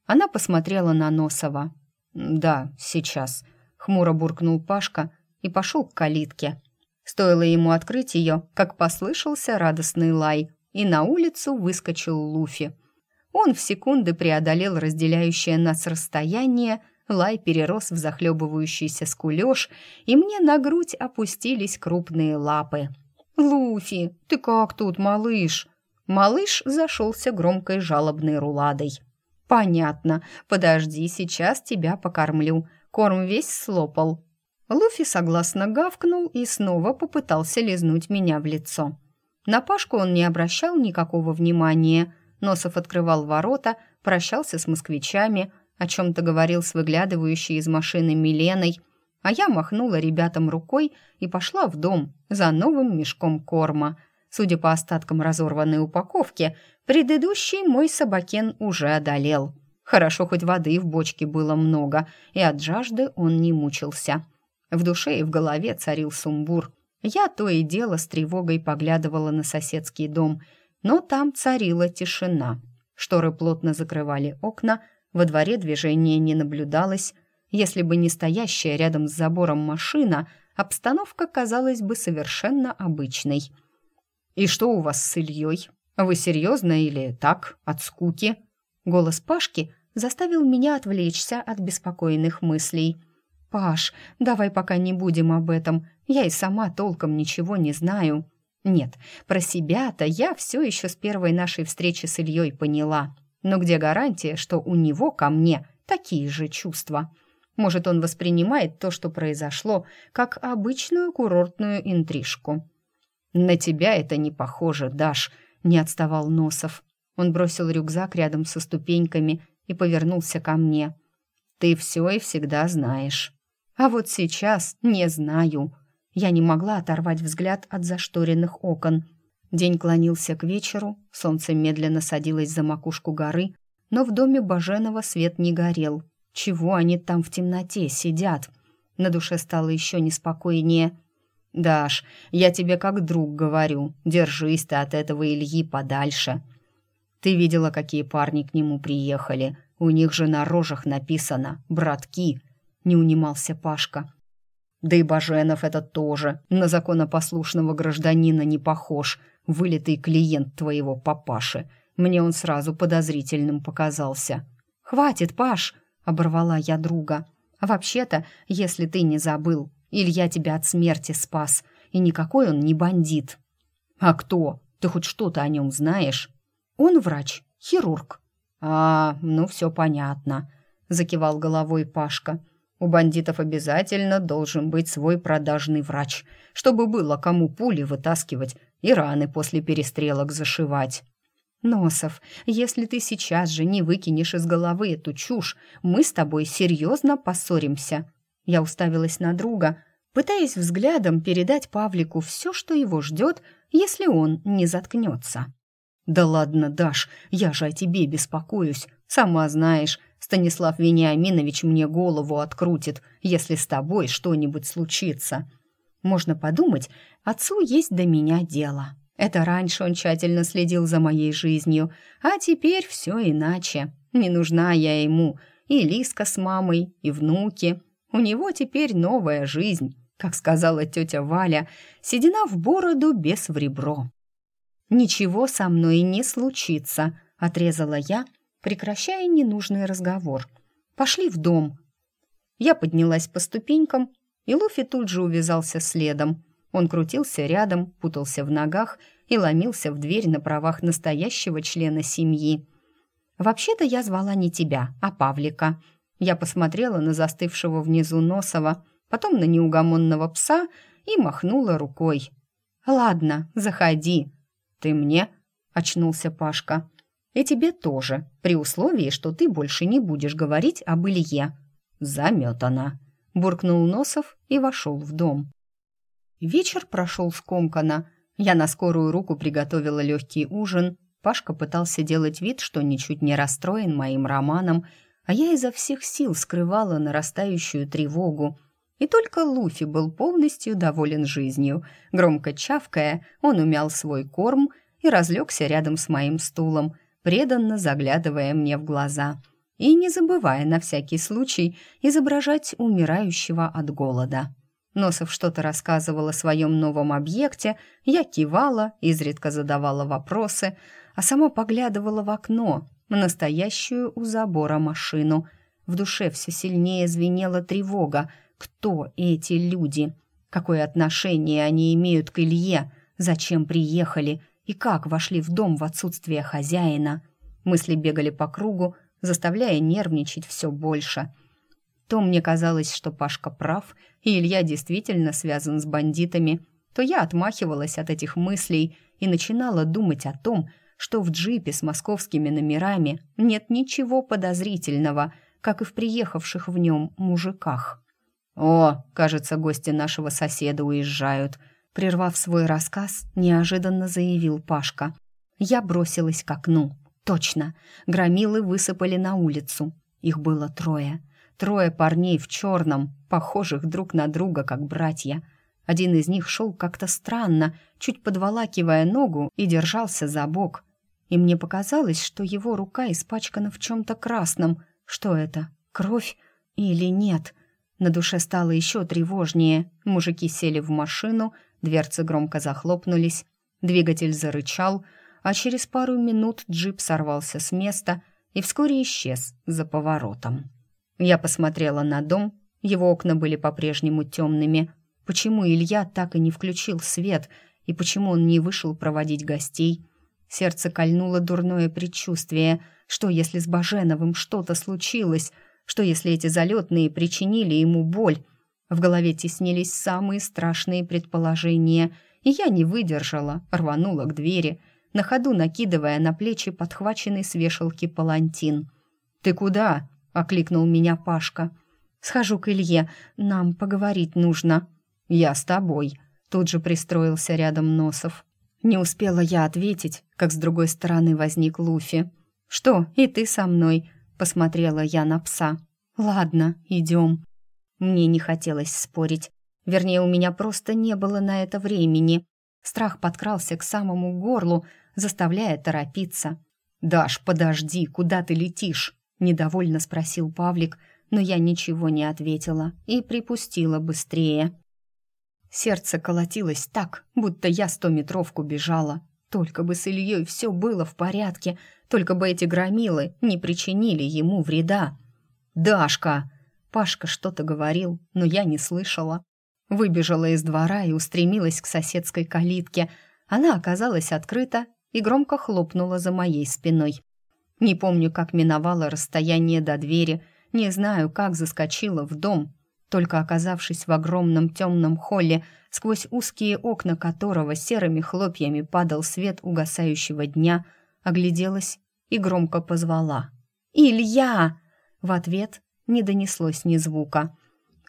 Она посмотрела на Носова. «Да, сейчас», — хмуро буркнул Пашка и пошел к калитке. Стоило ему открыть ее, как послышался радостный лай, и на улицу выскочил Луфи — он в секунды преодолел разделяющее нас расстояние, лай перерос в захлебывающийся скулеж, и мне на грудь опустились крупные лапы. «Луфи, ты как тут, малыш?» Малыш зашелся громкой жалобной руладой. «Понятно. Подожди, сейчас тебя покормлю. Корм весь слопал». Луфи согласно гавкнул и снова попытался лизнуть меня в лицо. На Пашку он не обращал никакого внимания – Носов открывал ворота, прощался с москвичами, о чем-то говорил с выглядывающей из машины Миленой, а я махнула ребятам рукой и пошла в дом за новым мешком корма. Судя по остаткам разорванной упаковки, предыдущий мой собакен уже одолел. Хорошо, хоть воды в бочке было много, и от жажды он не мучился. В душе и в голове царил сумбур. Я то и дело с тревогой поглядывала на соседский дом – но там царила тишина. Шторы плотно закрывали окна, во дворе движения не наблюдалось. Если бы не стоящая рядом с забором машина, обстановка казалась бы совершенно обычной. «И что у вас с Ильей? Вы серьезно или так, от скуки?» Голос Пашки заставил меня отвлечься от беспокойных мыслей. «Паш, давай пока не будем об этом. Я и сама толком ничего не знаю». Нет, про себя-то я все еще с первой нашей встречи с Ильей поняла. Но где гарантия, что у него ко мне такие же чувства? Может, он воспринимает то, что произошло, как обычную курортную интрижку. «На тебя это не похоже, Даш», — не отставал Носов. Он бросил рюкзак рядом со ступеньками и повернулся ко мне. «Ты все и всегда знаешь. А вот сейчас не знаю». Я не могла оторвать взгляд от зашторенных окон. День клонился к вечеру, солнце медленно садилось за макушку горы, но в доме Баженова свет не горел. Чего они там в темноте сидят? На душе стало еще неспокойнее. «Даш, я тебе как друг говорю, держись ты от этого Ильи подальше. Ты видела, какие парни к нему приехали? У них же на рожах написано «братки», — не унимался Пашка. Да и Баженов этот тоже на законопослушного гражданина не похож, вылитый клиент твоего папаши. Мне он сразу подозрительным показался. «Хватит, Паш!» — оборвала я друга. «Вообще-то, если ты не забыл, Илья тебя от смерти спас, и никакой он не бандит». «А кто? Ты хоть что-то о нем знаешь?» «Он врач, хирург». «А, ну все понятно», — закивал головой Пашка. «У бандитов обязательно должен быть свой продажный врач, чтобы было кому пули вытаскивать и раны после перестрелок зашивать». «Носов, если ты сейчас же не выкинешь из головы эту чушь, мы с тобой серьезно поссоримся», я уставилась на друга, пытаясь взглядом передать Павлику все, что его ждет, если он не заткнется. «Да ладно, Даш, я же о тебе беспокоюсь. Сама знаешь, Станислав Вениаминович мне голову открутит, если с тобой что-нибудь случится. Можно подумать, отцу есть до меня дело. Это раньше он тщательно следил за моей жизнью, а теперь все иначе. Не нужна я ему, и Лиска с мамой, и внуки, у него теперь новая жизнь, как сказала тетя Валя, седина в бороду без в ребро. «Ничего со мной не случится», — отрезала я, прекращая ненужный разговор. «Пошли в дом». Я поднялась по ступенькам, и Луфи тут же увязался следом. Он крутился рядом, путался в ногах и ломился в дверь на правах настоящего члена семьи. «Вообще-то я звала не тебя, а Павлика», я посмотрела на застывшего внизу Носова, потом на неугомонного пса и махнула рукой. «Ладно, заходи». «Ты мне?» — очнулся Пашка. «И тебе тоже, при условии, что ты больше не будешь говорить об Илье». «Заметана», — буркнул Носов и вошел в дом. Вечер прошел скомканно. Я на скорую руку приготовила легкий ужин. Пашка пытался делать вид, что ничуть не расстроен моим романом, а я изо всех сил скрывала нарастающую тревогу. И только Луфи был полностью доволен жизнью. Громко чавкая, он умял свой корм и разлегся рядом с моим стулом, преданно заглядывая мне в глаза и не забывая на всякий случай изображать умирающего от голода. Носов что-то рассказывал о своем новом объекте, я кивала, изредка задавала вопросы, а сама поглядывала в окно, настоящую у забора машину. В душе все сильнее звенела тревога. Кто эти люди? Какое отношение они имеют к Илье? Зачем приехали? И как вошли в дом в отсутствие хозяина? Мысли бегали по кругу, заставляя нервничать все больше. То мне казалось, что Пашка прав, и Илья действительно связан с бандитами, то я отмахивалась от этих мыслей и начинала думать о том, что в джипе с московскими номерами нет ничего подозрительного, как и в приехавших в нем мужиках. «О, кажется, гости нашего соседа уезжают», прервав свой рассказ, неожиданно заявил Пашка. Я бросилась к окну. Точно, громилы высыпали на улицу. Их было трое. Трое парней в черном, похожих друг на друга, как братья – один из них шел как-то странно, чуть подволакивая ногу и держался за бок. И мне показалось, что его рука испачкана в чем-то красном. Что это? Кровь? Или нет? На душе стало еще тревожнее. Мужики сели в машину, дверцы громко захлопнулись, двигатель зарычал, а через пару минут джип сорвался с места и вскоре исчез за поворотом. Я посмотрела на дом, его окна были по-прежнему темными, Почему Илья так и не включил свет, и почему он не вышел проводить гостей? Сердце кольнуло дурное предчувствие, что если с Баженовым что-то случилось, что если эти залетные причинили ему боль. В голове теснились самые страшные предположения, и я не выдержала, рванула к двери, на ходу накидывая на плечи подхваченный с вешалки палантин. «Ты куда?» — окликнул меня Пашка. «Схожу к Илье, нам поговорить нужно». «Я с тобой», — тут же пристроился рядом Носов. Не успела я ответить, как с другой стороны возник Луфи. «Что, и ты со мной?» — посмотрела я на пса. «Ладно, идем». Мне не хотелось спорить. Вернее, у меня просто не было на это времени. Страх подкрался к самому горлу, заставляя торопиться. «Даш, подожди, куда ты летишь?» — недовольно спросил Павлик, но я ничего не ответила и припустила быстрее. Сердце колотилось так, будто я стометровку бежала. Только бы с Ильей все было в порядке, только бы эти громилы не причинили ему вреда. «Дашка!» Пашка что-то говорил, но я не слышала. Выбежала из двора и устремилась к соседской калитке. Она оказалась открыта и громко хлопнула за моей спиной. Не помню, как миновала расстояние до двери, не знаю, как заскочила в дом, только оказавшись в огромном темном холле, сквозь узкие окна которого серыми хлопьями падал свет угасающего дня, огляделась и громко позвала. «Илья!» В ответ не донеслось ни звука.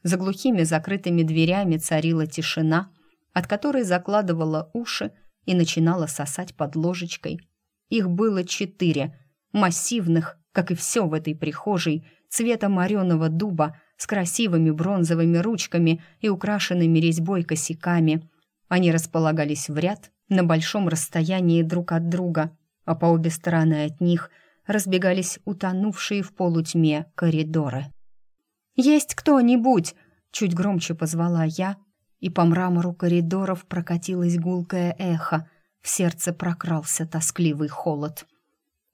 За глухими закрытыми дверями царила тишина, от которой закладывала уши и начинала сосать под ложечкой. Их было четыре, массивных, как и все в этой прихожей, цвета мореного дуба, с красивыми бронзовыми ручками и украшенными резьбой косяками. Они располагались в ряд на большом расстоянии друг от друга, а по обе стороны от них разбегались утонувшие в полутьме коридоры. «Есть кто-нибудь?» — чуть громче позвала я, и по мрамору коридоров прокатилось гулкое эхо. В сердце прокрался тоскливый холод.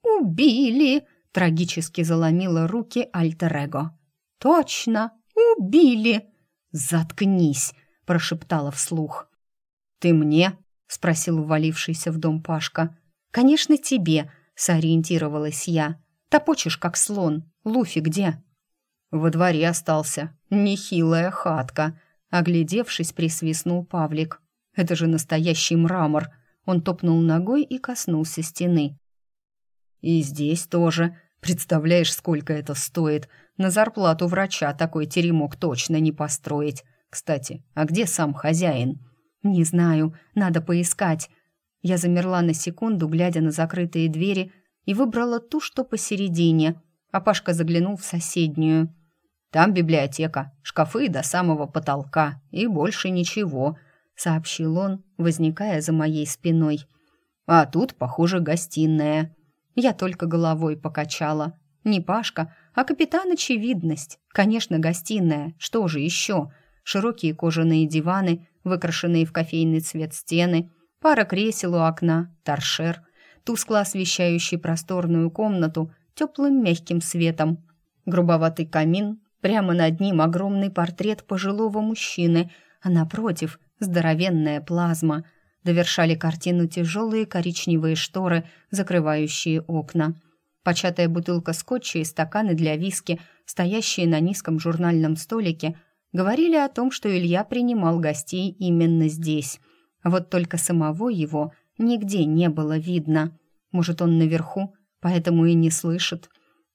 «Убили!» — трагически заломила руки Альтер-Эго. «Точно! Убили!» «Заткнись!» — прошептала вслух. «Ты мне?» — спросил увалившийся в дом Пашка. «Конечно, тебе!» — сориентировалась я. «Топочешь, как слон. Луфи где?» «Во дворе остался. Нехилая хатка!» Оглядевшись, присвистнул Павлик. «Это же настоящий мрамор!» Он топнул ногой и коснулся стены. «И здесь тоже. Представляешь, сколько это стоит? На зарплату врача такой теремок точно не построить. Кстати, а где сам хозяин? Не знаю, надо поискать. Я замерла на секунду, глядя на закрытые двери, и выбрала ту, что посередине. А Пашка заглянул в соседнюю. Там библиотека, шкафы до самого потолка и больше ничего, сообщил он, возникая за моей спиной. А тут, похоже, гостиная. Я только головой покачала. Не Пашка, а капитан Очевидность. Конечно, гостиная. Что же еще? Широкие кожаные диваны, выкрашенные в кофейный цвет стены, пара кресел у окна, торшер, тускло освещающий просторную комнату теплым мягким светом, грубоватый камин, прямо над ним огромный портрет пожилого мужчины, а напротив здоровенная плазма — довершали картину тяжелые коричневые шторы, закрывающие окна. Початая бутылка скотча и стаканы для виски, стоящие на низком журнальном столике, говорили о том, что Илья принимал гостей именно здесь. Вот только самого его нигде не было видно. Может, он наверху, поэтому и не слышит.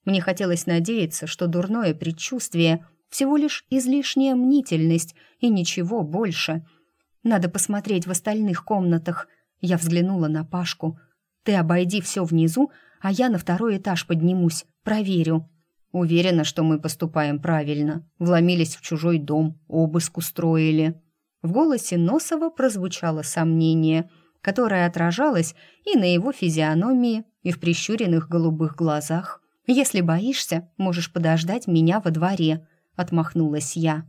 Мне хотелось надеяться, что дурное предчувствие — всего лишь излишняя мнительность и ничего больше — надо посмотреть в остальных комнатах. Я взглянула на Пашку. Ты обойди все внизу, а я на второй этаж поднимусь, проверю. Уверена, что мы поступаем правильно. Вломились в чужой дом, обыск устроили. В голосе Носова прозвучало сомнение, которое отражалось и на его физиономии, и в прищуренных голубых глазах. «Если боишься, можешь подождать меня во дворе», — отмахнулась я.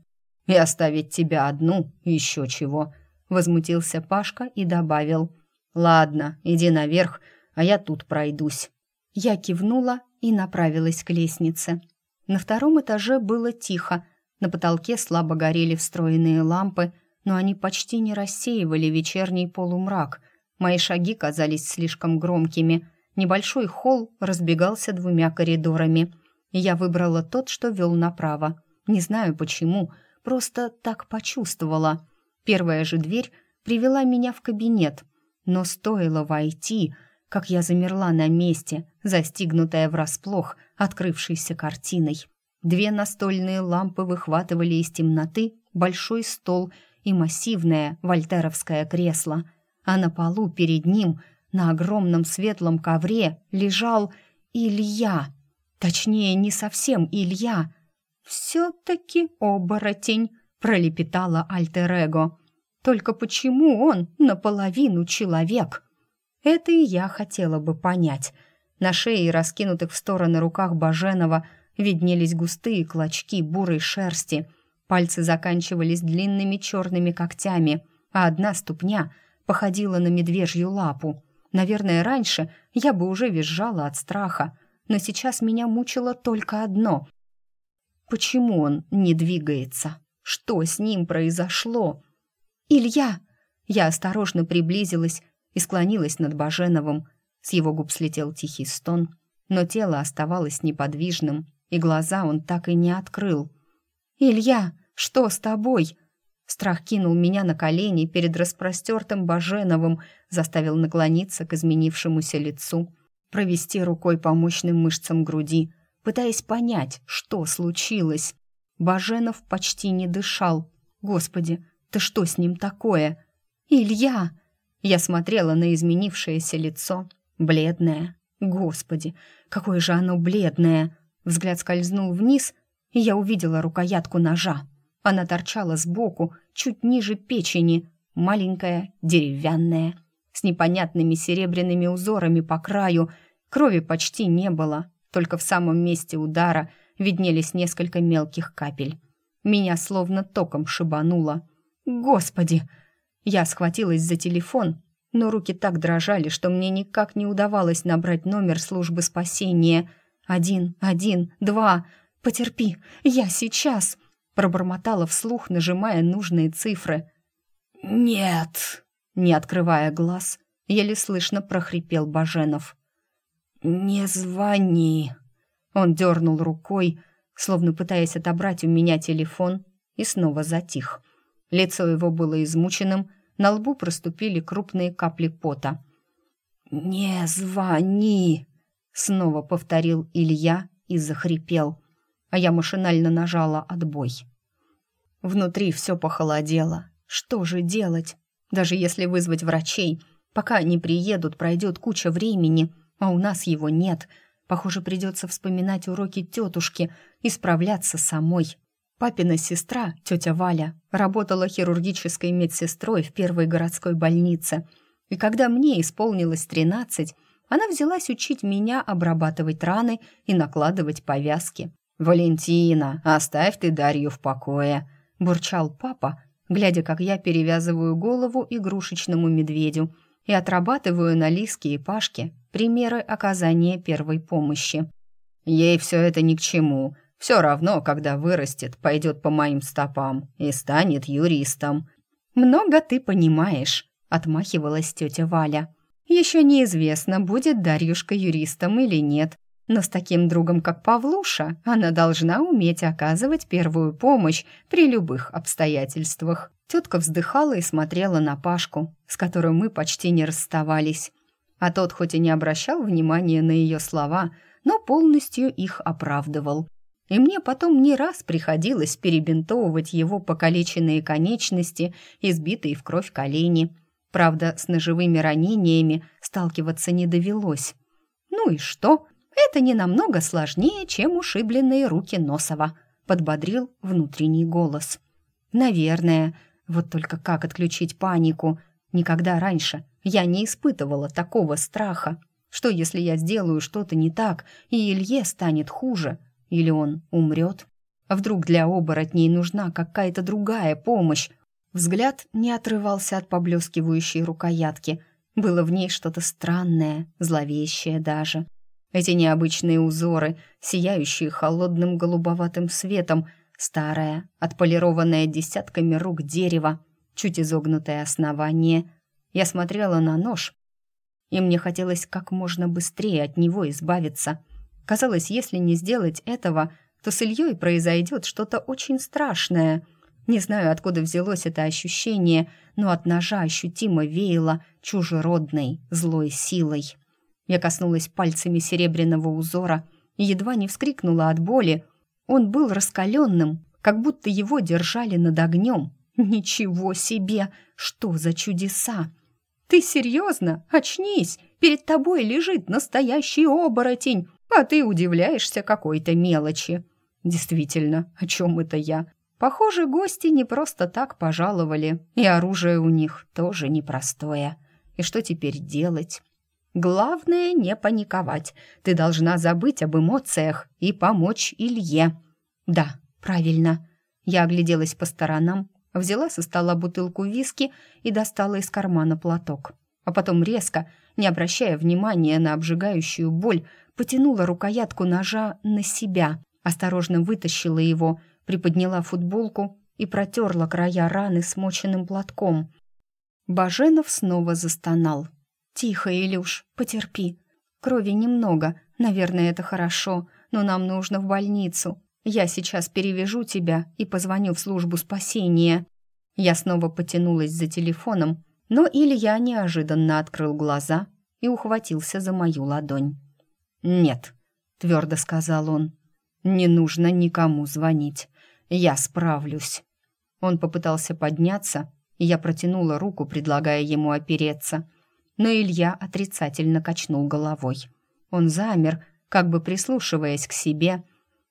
«И оставить тебя одну, еще чего», Возмутился Пашка и добавил. «Ладно, иди наверх, а я тут пройдусь». Я кивнула и направилась к лестнице. На втором этаже было тихо. На потолке слабо горели встроенные лампы, но они почти не рассеивали вечерний полумрак. Мои шаги казались слишком громкими. Небольшой холл разбегался двумя коридорами. Я выбрала тот, что вел направо. Не знаю почему, просто так почувствовала. Первая же дверь привела меня в кабинет, но стоило войти, как я замерла на месте, застигнутая врасплох открывшейся картиной. Две настольные лампы выхватывали из темноты большой стол и массивное вольтеровское кресло, а на полу перед ним, на огромном светлом ковре, лежал Илья. Точнее, не совсем Илья. «Все-таки оборотень», — пролепетала Альтер-Эго. «Только почему он наполовину человек?» Это и я хотела бы понять. На шее и раскинутых в стороны руках Баженова виднелись густые клочки бурой шерсти. Пальцы заканчивались длинными черными когтями, а одна ступня походила на медвежью лапу. Наверное, раньше я бы уже визжала от страха, но сейчас меня мучило только одно. Почему он не двигается? Что с ним произошло? «Илья!» Я осторожно приблизилась и склонилась над Баженовым. С его губ слетел тихий стон, но тело оставалось неподвижным, и глаза он так и не открыл. «Илья, что с тобой?» Страх кинул меня на колени перед распростертым Баженовым, заставил наклониться к изменившемуся лицу, провести рукой по мощным мышцам груди, пытаясь понять, что случилось. Баженов почти не дышал. «Господи, ты что с ним такое?» «Илья!» Я смотрела на изменившееся лицо, бледное. Господи, какое же оно бледное! Взгляд скользнул вниз, и я увидела рукоятку ножа. Она торчала сбоку, чуть ниже печени, маленькая, деревянная, с непонятными серебряными узорами по краю. Крови почти не было, только в самом месте удара виднелись несколько мелких капель. Меня словно током шибануло. «Господи!» Я схватилась за телефон, но руки так дрожали, что мне никак не удавалось набрать номер службы спасения. «Один, один, два, потерпи, я сейчас!» Пробормотала вслух, нажимая нужные цифры. «Нет!» Не открывая глаз, еле слышно прохрипел Баженов. «Не звони!» Он дернул рукой, словно пытаясь отобрать у меня телефон, и снова затих. Лицо его было измученным, на лбу проступили крупные капли пота. «Не звони!» — снова повторил Илья и захрипел, а я машинально нажала «отбой». Внутри все похолодело. Что же делать? Даже если вызвать врачей, пока они приедут, пройдет куча времени, а у нас его нет. Похоже, придется вспоминать уроки тетушки и справляться самой. Папина сестра, тетя Валя, работала хирургической медсестрой в первой городской больнице. И когда мне исполнилось 13, она взялась учить меня обрабатывать раны и накладывать повязки. «Валентина, оставь ты Дарью в покое», – бурчал папа, глядя, как я перевязываю голову игрушечному медведю и отрабатываю на Лиске и Пашке примеры оказания первой помощи. «Ей все это ни к чему», все равно, когда вырастет, пойдет по моим стопам и станет юристом». «Много ты понимаешь», — отмахивалась тетя Валя. «Еще неизвестно, будет Дарьюшка юристом или нет, но с таким другом, как Павлуша, она должна уметь оказывать первую помощь при любых обстоятельствах». Тетка вздыхала и смотрела на Пашку, с которым мы почти не расставались. А тот хоть и не обращал внимания на ее слова, но полностью их оправдывал и мне потом не раз приходилось перебинтовывать его покалеченные конечности и сбитые в кровь колени. Правда, с ножевыми ранениями сталкиваться не довелось. «Ну и что? Это не намного сложнее, чем ушибленные руки Носова», — подбодрил внутренний голос. «Наверное. Вот только как отключить панику? Никогда раньше я не испытывала такого страха. Что, если я сделаю что-то не так, и Илье станет хуже?» Или он умрет? А вдруг для оборотней нужна какая-то другая помощь? Взгляд не отрывался от поблескивающей рукоятки. Было в ней что-то странное, зловещее даже. Эти необычные узоры, сияющие холодным голубоватым светом, старое, отполированное десятками рук дерево, чуть изогнутое основание. Я смотрела на нож, и мне хотелось как можно быстрее от него избавиться. Казалось, если не сделать этого, то с Ильей произойдет что-то очень страшное. Не знаю, откуда взялось это ощущение, но от ножа ощутимо веяло чужеродной, злой силой. Я коснулась пальцами серебряного узора и едва не вскрикнула от боли. Он был раскаленным, как будто его держали над огнем. Ничего себе! Что за чудеса! Ты серьезно? Очнись! Перед тобой лежит настоящий оборотень, а ты удивляешься какой-то мелочи. Действительно, о чем это я? Похоже, гости не просто так пожаловали, и оружие у них тоже непростое. И что теперь делать? Главное не паниковать. Ты должна забыть об эмоциях и помочь Илье. Да, правильно. Я огляделась по сторонам, взяла со стола бутылку виски и достала из кармана платок. А потом резко, не обращая внимания на обжигающую боль, потянула рукоятку ножа на себя, осторожно вытащила его, приподняла футболку и протерла края раны смоченным платком. Баженов снова застонал. «Тихо, Илюш, потерпи. Крови немного, наверное, это хорошо, но нам нужно в больницу. Я сейчас перевяжу тебя и позвоню в службу спасения». Я снова потянулась за телефоном, но Илья неожиданно открыл глаза и ухватился за мою ладонь. «Нет», — твердо сказал он, — «не нужно никому звонить. Я справлюсь». Он попытался подняться, и я протянула руку, предлагая ему опереться. Но Илья отрицательно качнул головой. Он замер, как бы прислушиваясь к себе,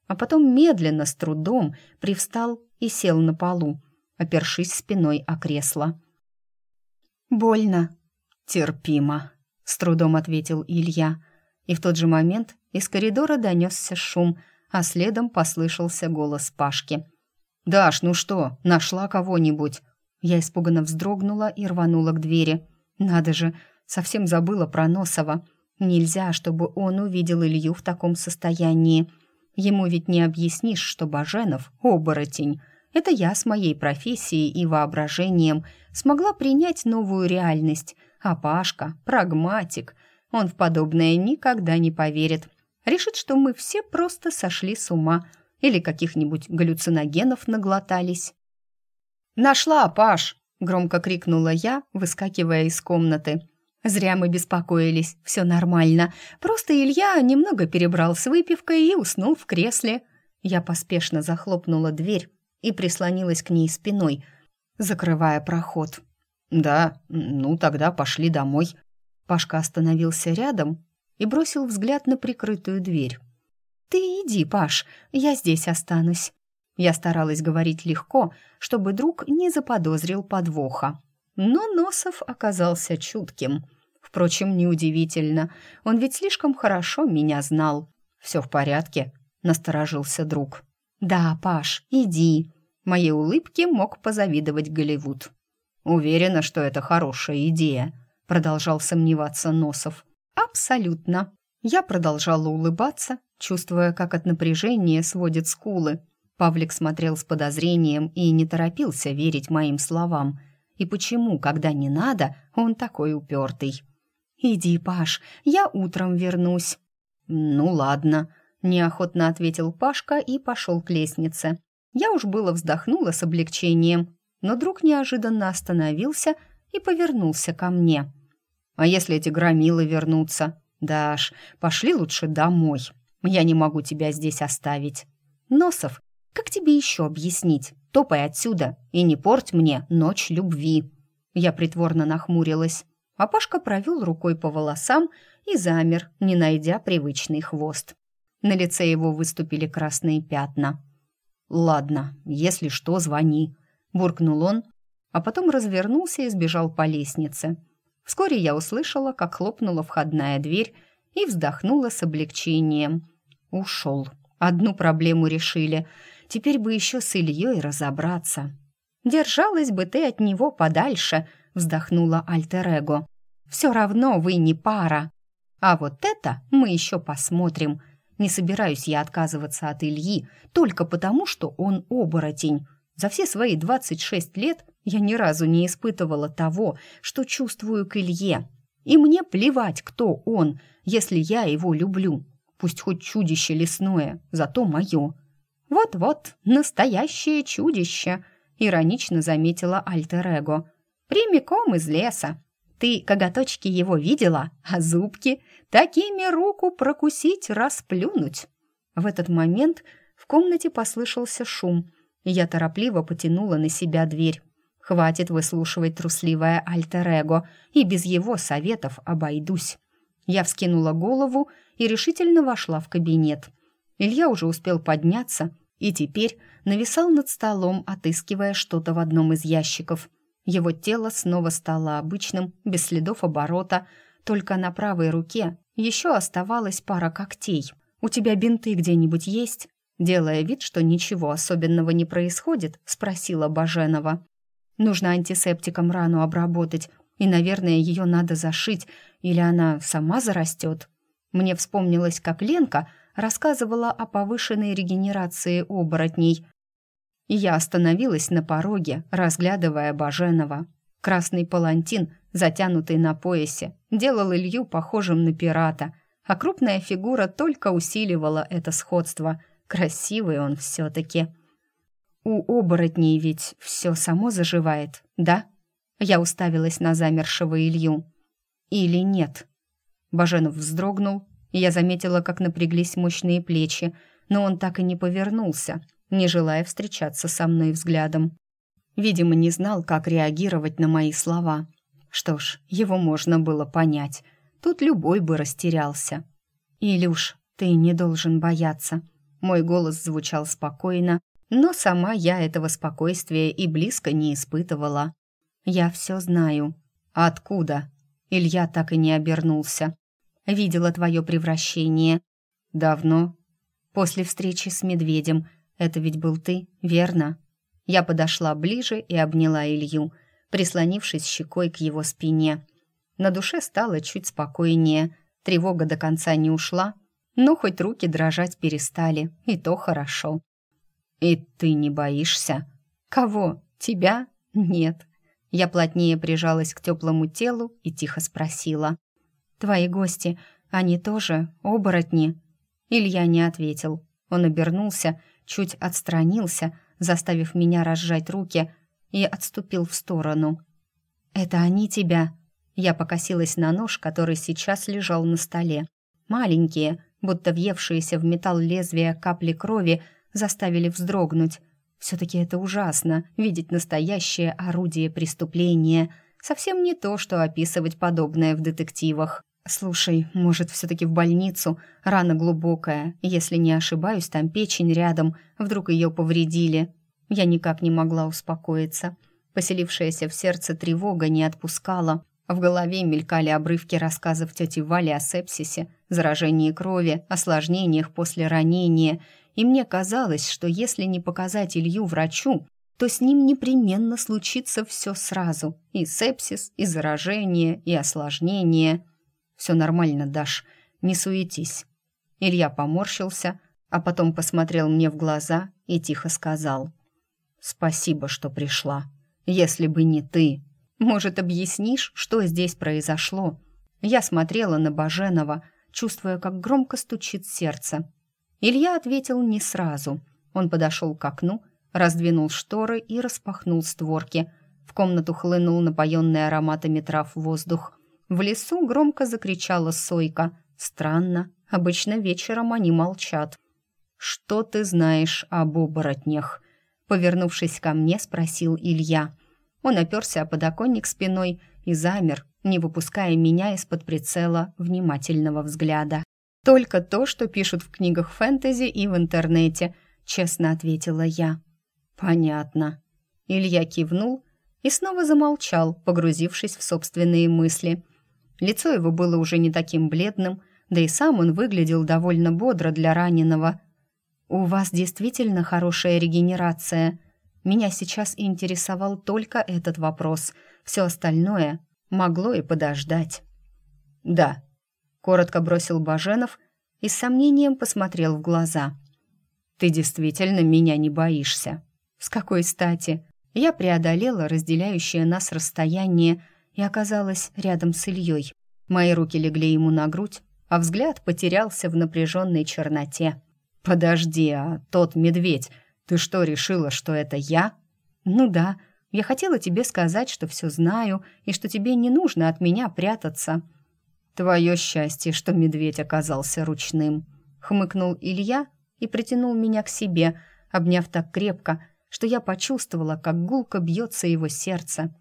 а потом медленно, с трудом, привстал и сел на полу, опершись спиной о кресло. «Больно». «Терпимо», — с трудом ответил Илья. И в тот же момент из коридора донесся шум, а следом послышался голос Пашки. «Даш, ну что, нашла кого-нибудь?» Я испуганно вздрогнула и рванула к двери. «Надо же, совсем забыла про Носова. Нельзя, чтобы он увидел Илью в таком состоянии. Ему ведь не объяснишь, что Баженов — оборотень. Это я с моей профессией и воображением смогла принять новую реальность, а Пашка — прагматик. Он в подобное никогда не поверит. Решит, что мы все просто сошли с ума или каких-нибудь галлюциногенов наглотались. «Нашла, Паш!» — громко крикнула я, выскакивая из комнаты. Зря мы беспокоились, все нормально. Просто Илья немного перебрал с выпивкой и уснул в кресле. Я поспешно захлопнула дверь и прислонилась к ней спиной, закрывая проход. «Да, ну тогда пошли домой». Пашка остановился рядом и бросил взгляд на прикрытую дверь. «Ты иди, Паш, я здесь останусь». Я старалась говорить легко, чтобы друг не заподозрил подвоха. Но Носов оказался чутким. Впрочем, неудивительно, он ведь слишком хорошо меня знал. «Все в порядке?» — насторожился друг. «Да, Паш, иди». Моей улыбке мог позавидовать Голливуд. «Уверена, что это хорошая идея», — продолжал сомневаться Носов. «Абсолютно». Я продолжала улыбаться, чувствуя, как от напряжения сводит скулы. Павлик смотрел с подозрением и не торопился верить моим словам. И почему, когда не надо, он такой упертый? «Иди, Паш, я утром вернусь». «Ну ладно», — неохотно ответил Пашка и пошел к лестнице. Я уж было вздохнула с облегчением, но друг неожиданно остановился и повернулся ко мне. «А если эти громилы вернутся? Даш, пошли лучше домой. Я не могу тебя здесь оставить». «Носов, как тебе еще объяснить? Топай отсюда и не порть мне ночь любви». Я притворно нахмурилась, а Пашка провел рукой по волосам и замер, не найдя привычный хвост. На лице его выступили красные пятна. «Ладно, если что, звони», — буркнул он, а потом развернулся и сбежал по лестнице. Вскоре я услышала, как хлопнула входная дверь и вздохнула с облегчением. Ушел. Одну проблему решили. Теперь бы еще с Ильей разобраться. «Держалась бы ты от него подальше», — вздохнула Альтер-Эго. «Все равно вы не пара. А вот это мы еще посмотрим. Не собираюсь я отказываться от Ильи только потому, что он оборотень. За все свои 26 лет я ни разу не испытывала того, что чувствую к Илье. И мне плевать, кто он, если я его люблю. Пусть хоть чудище лесное, зато мое. Вот-вот, настоящее чудище, иронично заметила Альтер-Эго. Прямиком из леса. Ты коготочки его видела, а зубки? Такими руку прокусить, расплюнуть!» В этот момент в комнате послышался шум, я торопливо потянула на себя дверь. Хватит выслушивать трусливое альтер-эго, и без его советов обойдусь. Я вскинула голову и решительно вошла в кабинет. Илья уже успел подняться и теперь нависал над столом, отыскивая что-то в одном из ящиков. Его тело снова стало обычным, без следов оборота, только на правой руке еще оставалась пара когтей. «У тебя бинты где-нибудь есть?» Делая вид, что ничего особенного не происходит, спросила Баженова. Нужно антисептиком рану обработать, и, наверное, ее надо зашить, или она сама зарастет. Мне вспомнилось, как Ленка рассказывала о повышенной регенерации оборотней. И я остановилась на пороге, разглядывая Баженова. Красный палантин, затянутый на поясе, делал Илью похожим на пирата, а крупная фигура только усиливала это сходство. Красивый он все-таки. У оборотней ведь все само заживает, да? Я уставилась на замершего Илью. Или нет? Баженов вздрогнул, я заметила, как напряглись мощные плечи, но он так и не повернулся, не желая встречаться со мной взглядом. Видимо, не знал, как реагировать на мои слова. Что ж, его можно было понять. Тут любой бы растерялся. «Илюш, ты не должен бояться». Мой голос звучал спокойно, но сама я этого спокойствия и близко не испытывала. «Я все знаю». «Откуда?» Илья так и не обернулся. «Видела твое превращение». «Давно?» «После встречи с медведем. Это ведь был ты, верно?» Я подошла ближе и обняла Илью, прислонившись щекой к его спине. На душе стало чуть спокойнее. Тревога до конца не ушла, но хоть руки дрожать перестали, и то хорошо. «И ты не боишься?» «Кого? Тебя? Нет». Я плотнее прижалась к теплому телу и тихо спросила. «Твои гости, они тоже оборотни?» Илья не ответил. Он обернулся, чуть отстранился, заставив меня разжать руки, и отступил в сторону. «Это они тебя?» Я покосилась на нож, который сейчас лежал на столе. Маленькие, будто въевшиеся в металл лезвия капли крови, заставили вздрогнуть. Все-таки это ужасно, видеть настоящее орудие преступления. Совсем не то, что описывать подобное в детективах. «Слушай, может, все-таки в больницу? Рана глубокая. Если не ошибаюсь, там печень рядом. Вдруг ее повредили?» Я никак не могла успокоиться. Поселившаяся в сердце тревога не отпускала. В голове мелькали обрывки рассказов тети Вали о сепсисе, заражении крови, осложнениях после ранения – и мне казалось, что если не показать Илью врачу, то с ним непременно случится все сразу. И сепсис, и заражение, и осложнение. Все нормально, Даш, не суетись. Илья поморщился, а потом посмотрел мне в глаза и тихо сказал. «Спасибо, что пришла. Если бы не ты. Может, объяснишь, что здесь произошло?» Я смотрела на Баженова, чувствуя, как громко стучит сердце, Илья ответил не сразу. Он подошел к окну, раздвинул шторы и распахнул створки. В комнату хлынул напоенный ароматами трав воздух. В лесу громко закричала сойка. Странно, обычно вечером они молчат. «Что ты знаешь об оборотнях?» Повернувшись ко мне, спросил Илья. Он оперся о подоконник спиной и замер, не выпуская меня из-под прицела внимательного взгляда. Только то, что пишут в книгах фэнтези и в интернете, честно ответила я. Понятно. Илья кивнул и снова замолчал, погрузившись в собственные мысли. Лицо его было уже не таким бледным, да и сам он выглядел довольно бодро для раненого. «У вас действительно хорошая регенерация?» Меня сейчас интересовал только этот вопрос. Все остальное могло и подождать. «Да», коротко бросил Баженов и с сомнением посмотрел в глаза. «Ты действительно меня не боишься?» «С какой стати?» Я преодолела разделяющее нас расстояние и оказалась рядом с Ильей. Мои руки легли ему на грудь, а взгляд потерялся в напряженной черноте. «Подожди, а тот медведь, ты что, решила, что это я?» «Ну да, Я хотела тебе сказать, что все знаю и что тебе не нужно от меня прятаться». «Твое счастье, что медведь оказался ручным», — хмыкнул Илья и притянул меня к себе, обняв так крепко, что я почувствовала, как гулко бьется его сердце.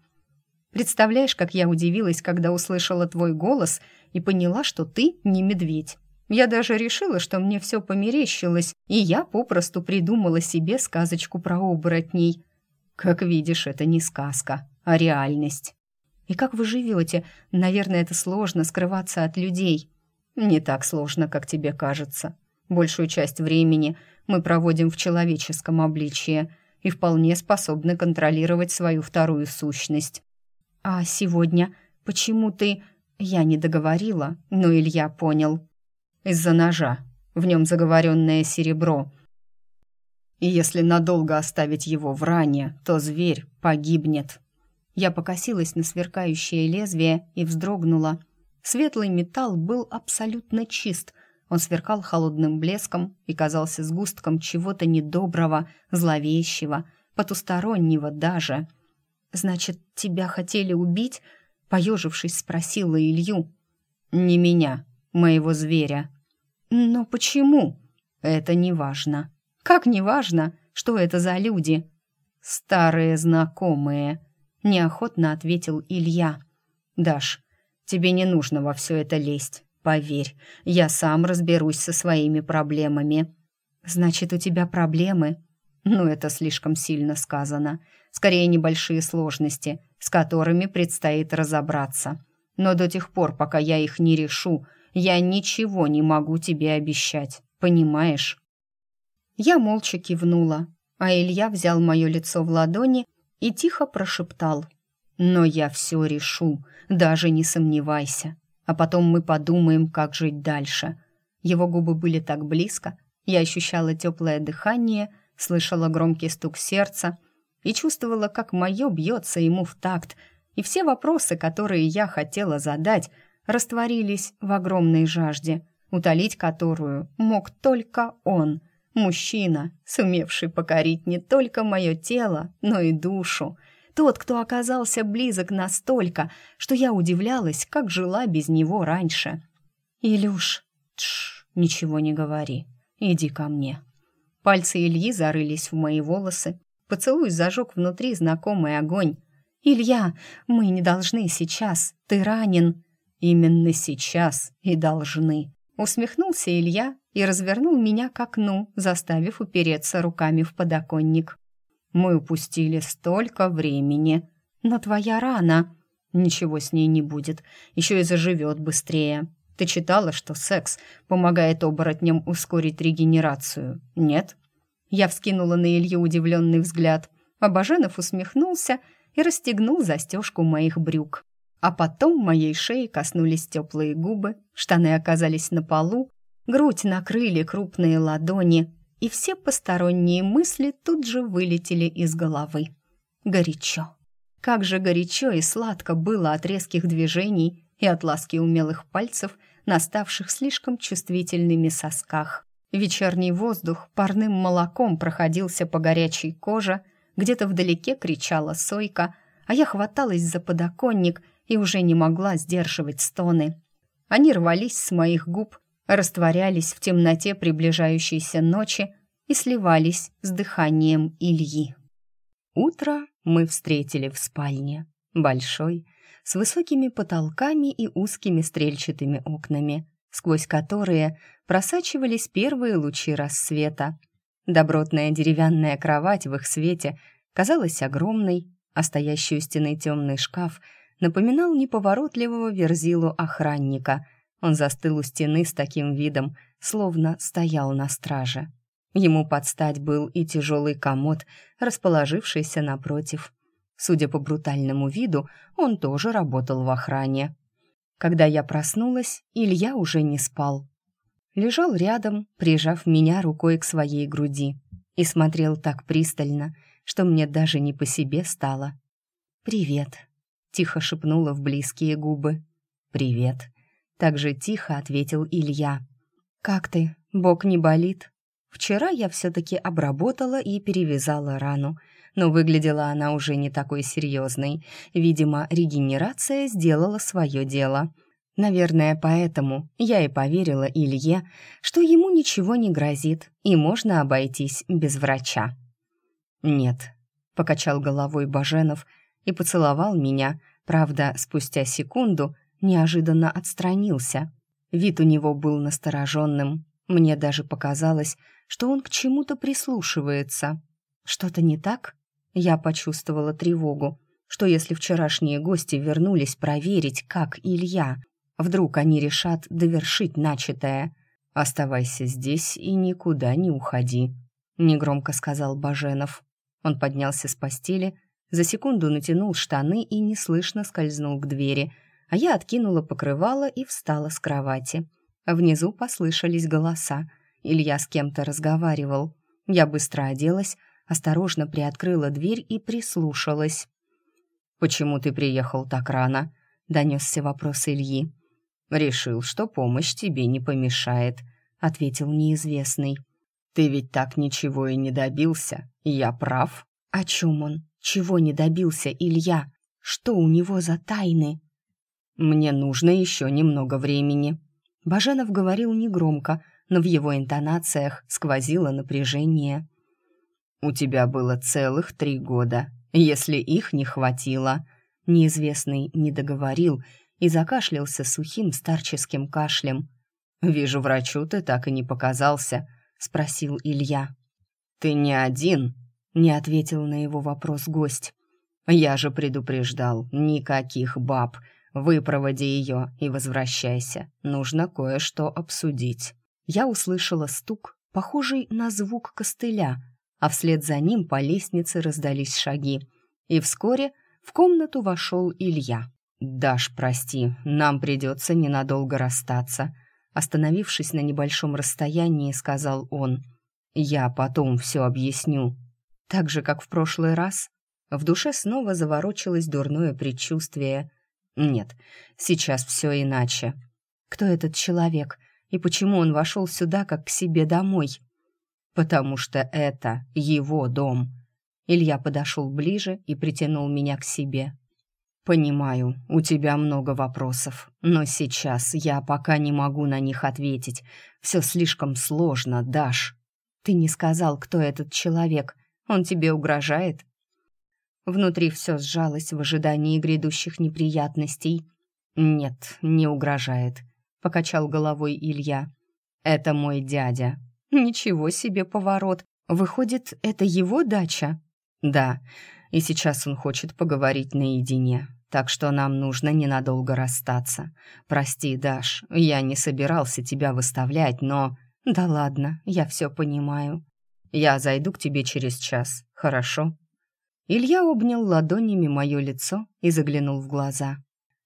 «Представляешь, как я удивилась, когда услышала твой голос и поняла, что ты не медведь. Я даже решила, что мне все померещилось, и я попросту придумала себе сказочку про оборотней. Как видишь, это не сказка, а реальность. И как вы живете? Наверное, это сложно скрываться от людей. Не так сложно, как тебе кажется. Большую часть времени мы проводим в человеческом обличье и вполне способны контролировать свою вторую сущность. А сегодня почему ты... Я не договорила, но Илья понял. Из-за ножа. В нем заговоренное серебро. И если надолго оставить его в ране, то зверь погибнет. Я покосилась на сверкающее лезвие и вздрогнула. Светлый металл был абсолютно чист — он сверкал холодным блеском и казался сгустком чего-то недоброго, зловещего, потустороннего даже. «Значит, тебя хотели убить?» — поежившись, спросила Илью. «Не меня, моего зверя». «Но почему?» «Это не важно». «Как не важно? Что это за люди?» «Старые знакомые», — неохотно ответил Илья. «Даш, тебе не нужно во все это лезть. Поверь, я сам разберусь со своими проблемами. Значит, у тебя проблемы? Ну, это слишком сильно сказано. Скорее, небольшие сложности, с которыми предстоит разобраться. Но до тех пор, пока я их не решу, я ничего не могу тебе обещать. Понимаешь? Я молча кивнула, а Илья взял мое лицо в ладони и тихо прошептал. «Но я все решу, даже не сомневайся а потом мы подумаем, как жить дальше. Его губы были так близко, я ощущала теплое дыхание, слышала громкий стук сердца и чувствовала, как мое бьется ему в такт, и все вопросы, которые я хотела задать, растворились в огромной жажде, утолить которую мог только он, мужчина, сумевший покорить не только мое тело, но и душу, тот, кто оказался близок настолько, что я удивлялась, как жила без него раньше. «Илюш, тш, ничего не говори. Иди ко мне». Пальцы Ильи зарылись в мои волосы. Поцелуй зажег внутри знакомый огонь. «Илья, мы не должны сейчас. Ты ранен». «Именно сейчас и должны». Усмехнулся Илья и развернул меня к окну, заставив упереться руками в подоконник. Мы упустили столько времени. Но твоя рана... Ничего с ней не будет. Еще и заживет быстрее. Ты читала, что секс помогает оборотням ускорить регенерацию? Нет? Я вскинула на Илью удивленный взгляд. Абаженов усмехнулся и расстегнул застежку моих брюк. А потом моей шеи коснулись теплые губы, штаны оказались на полу, грудь накрыли крупные ладони, и все посторонние мысли тут же вылетели из головы. Горячо. Как же горячо и сладко было от резких движений и от ласки умелых пальцев, наставших слишком чувствительными сосках. Вечерний воздух парным молоком проходился по горячей коже, где-то вдалеке кричала сойка, а я хваталась за подоконник и уже не могла сдерживать стоны. Они рвались с моих губ, растворялись в темноте приближающейся ночи и сливались с дыханием Ильи. Утро мы встретили в спальне, большой, с высокими потолками и узкими стрельчатыми окнами, сквозь которые просачивались первые лучи рассвета. Добротная деревянная кровать в их свете казалась огромной, а стоящий у стены темный шкаф напоминал неповоротливого верзилу охранника — он застыл у стены с таким видом, словно стоял на страже. Ему подстать был и тяжелый комод, расположившийся напротив. Судя по брутальному виду, он тоже работал в охране. Когда я проснулась, Илья уже не спал. Лежал рядом, прижав меня рукой к своей груди, и смотрел так пристально, что мне даже не по себе стало. «Привет», — тихо шепнула в близкие губы. «Привет», так же тихо ответил Илья. «Как ты? Бок не болит?» Вчера я все-таки обработала и перевязала рану. Но выглядела она уже не такой серьезной. Видимо, регенерация сделала свое дело. Наверное, поэтому я и поверила Илье, что ему ничего не грозит и можно обойтись без врача. «Нет», — покачал головой Баженов и поцеловал меня, правда, спустя секунду неожиданно отстранился. Вид у него был настороженным. Мне даже показалось, что он к чему-то прислушивается. Что-то не так? Я почувствовала тревогу. Что если вчерашние гости вернулись проверить, как Илья? Вдруг они решат довершить начатое. «Оставайся здесь и никуда не уходи», — негромко сказал Баженов. Он поднялся с постели, за секунду натянул штаны и неслышно скользнул к двери, а я откинула покрывало и встала с кровати. Внизу послышались голоса. Илья с кем-то разговаривал. Я быстро оделась, осторожно приоткрыла дверь и прислушалась. «Почему ты приехал так рано?» — донесся вопрос Ильи. «Решил, что помощь тебе не помешает», — ответил неизвестный. «Ты ведь так ничего и не добился, я прав?» «О чем он? Чего не добился Илья? Что у него за тайны?» «Мне нужно еще немного времени», Баженов говорил негромко, но в его интонациях сквозило напряжение. «У тебя было целых три года. Если их не хватило...» Неизвестный не договорил и закашлялся сухим старческим кашлем. «Вижу, врачу ты так и не показался», — спросил Илья. «Ты не один?» — не ответил на его вопрос гость. «Я же предупреждал, никаких баб. Выпроводи ее и возвращайся. Нужно кое-что обсудить». Я услышала стук, похожий на звук костыля, а вслед за ним по лестнице раздались шаги. И вскоре в комнату вошел Илья. «Даш, прости, нам придется ненадолго расстаться», остановившись на небольшом расстоянии, сказал он. «Я потом все объясню». Так же, как в прошлый раз, в душе снова заворочилось дурное предчувствие. Нет, сейчас все иначе. Кто этот человек и почему он вошел сюда, как к себе домой? Потому что это его дом. Илья подошел ближе и притянул меня к себе. «Понимаю, у тебя много вопросов, но сейчас я пока не могу на них ответить. Все слишком сложно, Даш. Ты не сказал, кто этот человек. Он тебе угрожает?» Внутри все сжалось в ожидании грядущих неприятностей. «Нет, не угрожает», — покачал головой Илья. «Это мой дядя». «Ничего себе поворот! Выходит, это его дача?» «Да, и сейчас он хочет поговорить наедине, так что нам нужно ненадолго расстаться. Прости, Даш, я не собирался тебя выставлять, но...» «Да ладно, я все понимаю». «Я зайду к тебе через час, хорошо?» Илья обнял ладонями мое лицо и заглянул в глаза.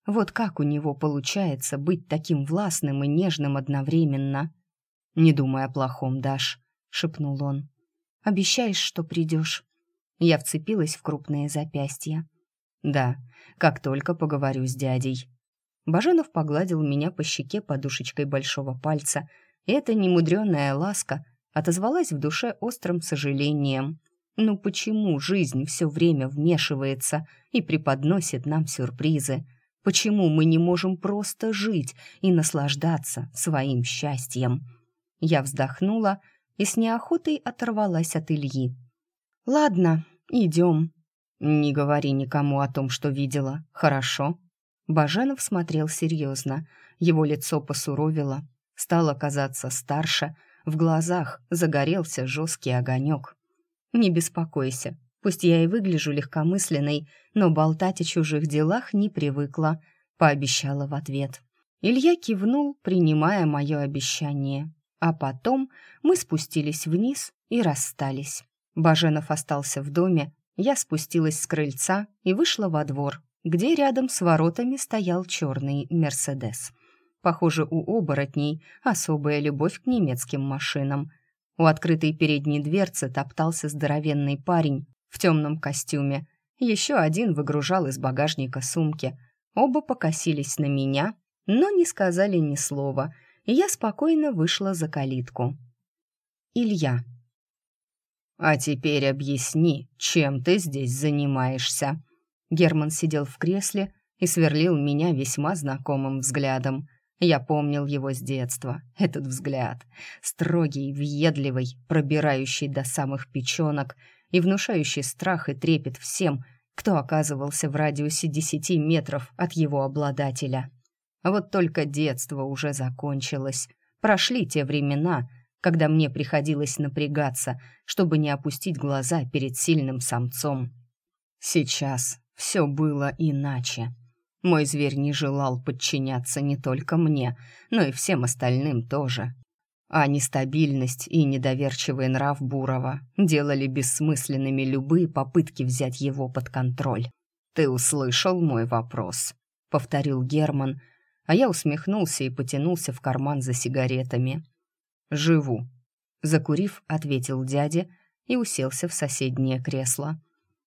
Вот как у него получается быть таким властным и нежным одновременно. «Не думай о плохом, Даш», — шепнул он. «Обещаешь, что придешь?» Я вцепилась в крупные запястья. «Да, как только поговорю с дядей». Баженов погладил меня по щеке подушечкой большого пальца, и эта немудренная ласка отозвалась в душе острым сожалением — ну почему жизнь все время вмешивается и преподносит нам сюрпризы? Почему мы не можем просто жить и наслаждаться своим счастьем? Я вздохнула и с неохотой оторвалась от Ильи. «Ладно, идем». «Не говори никому о том, что видела, хорошо?» Баженов смотрел серьезно. Его лицо посуровило, стало казаться старше, в глазах загорелся жесткий огонек. «Не беспокойся. Пусть я и выгляжу легкомысленной, но болтать о чужих делах не привыкла», — пообещала в ответ. Илья кивнул, принимая мое обещание. А потом мы спустились вниз и расстались. Баженов остался в доме, я спустилась с крыльца и вышла во двор, где рядом с воротами стоял черный «Мерседес». Похоже, у оборотней особая любовь к немецким машинам — у открытой передней дверцы топтался здоровенный парень в темном костюме. Еще один выгружал из багажника сумки. Оба покосились на меня, но не сказали ни слова, и я спокойно вышла за калитку. Илья. А теперь объясни, чем ты здесь занимаешься?» Герман сидел в кресле и сверлил меня весьма знакомым взглядом. Я помнил его с детства. Этот взгляд. Строгий, въедливый, пробирающий до самых печенок и внушающий страх и трепет всем, кто оказывался в радиусе десяти метров от его обладателя. А вот только детство уже закончилось. Прошли те времена, когда мне приходилось напрягаться, чтобы не опустить глаза перед сильным самцом. Сейчас все было иначе. Мой зверь не желал подчиняться не только мне, но и всем остальным тоже. А нестабильность и недоверчивый нрав Бурова делали бессмысленными любые попытки взять его под контроль. «Ты услышал мой вопрос», — повторил Герман, а я усмехнулся и потянулся в карман за сигаретами. «Живу», — закурив, ответил дядя и уселся в соседнее кресло.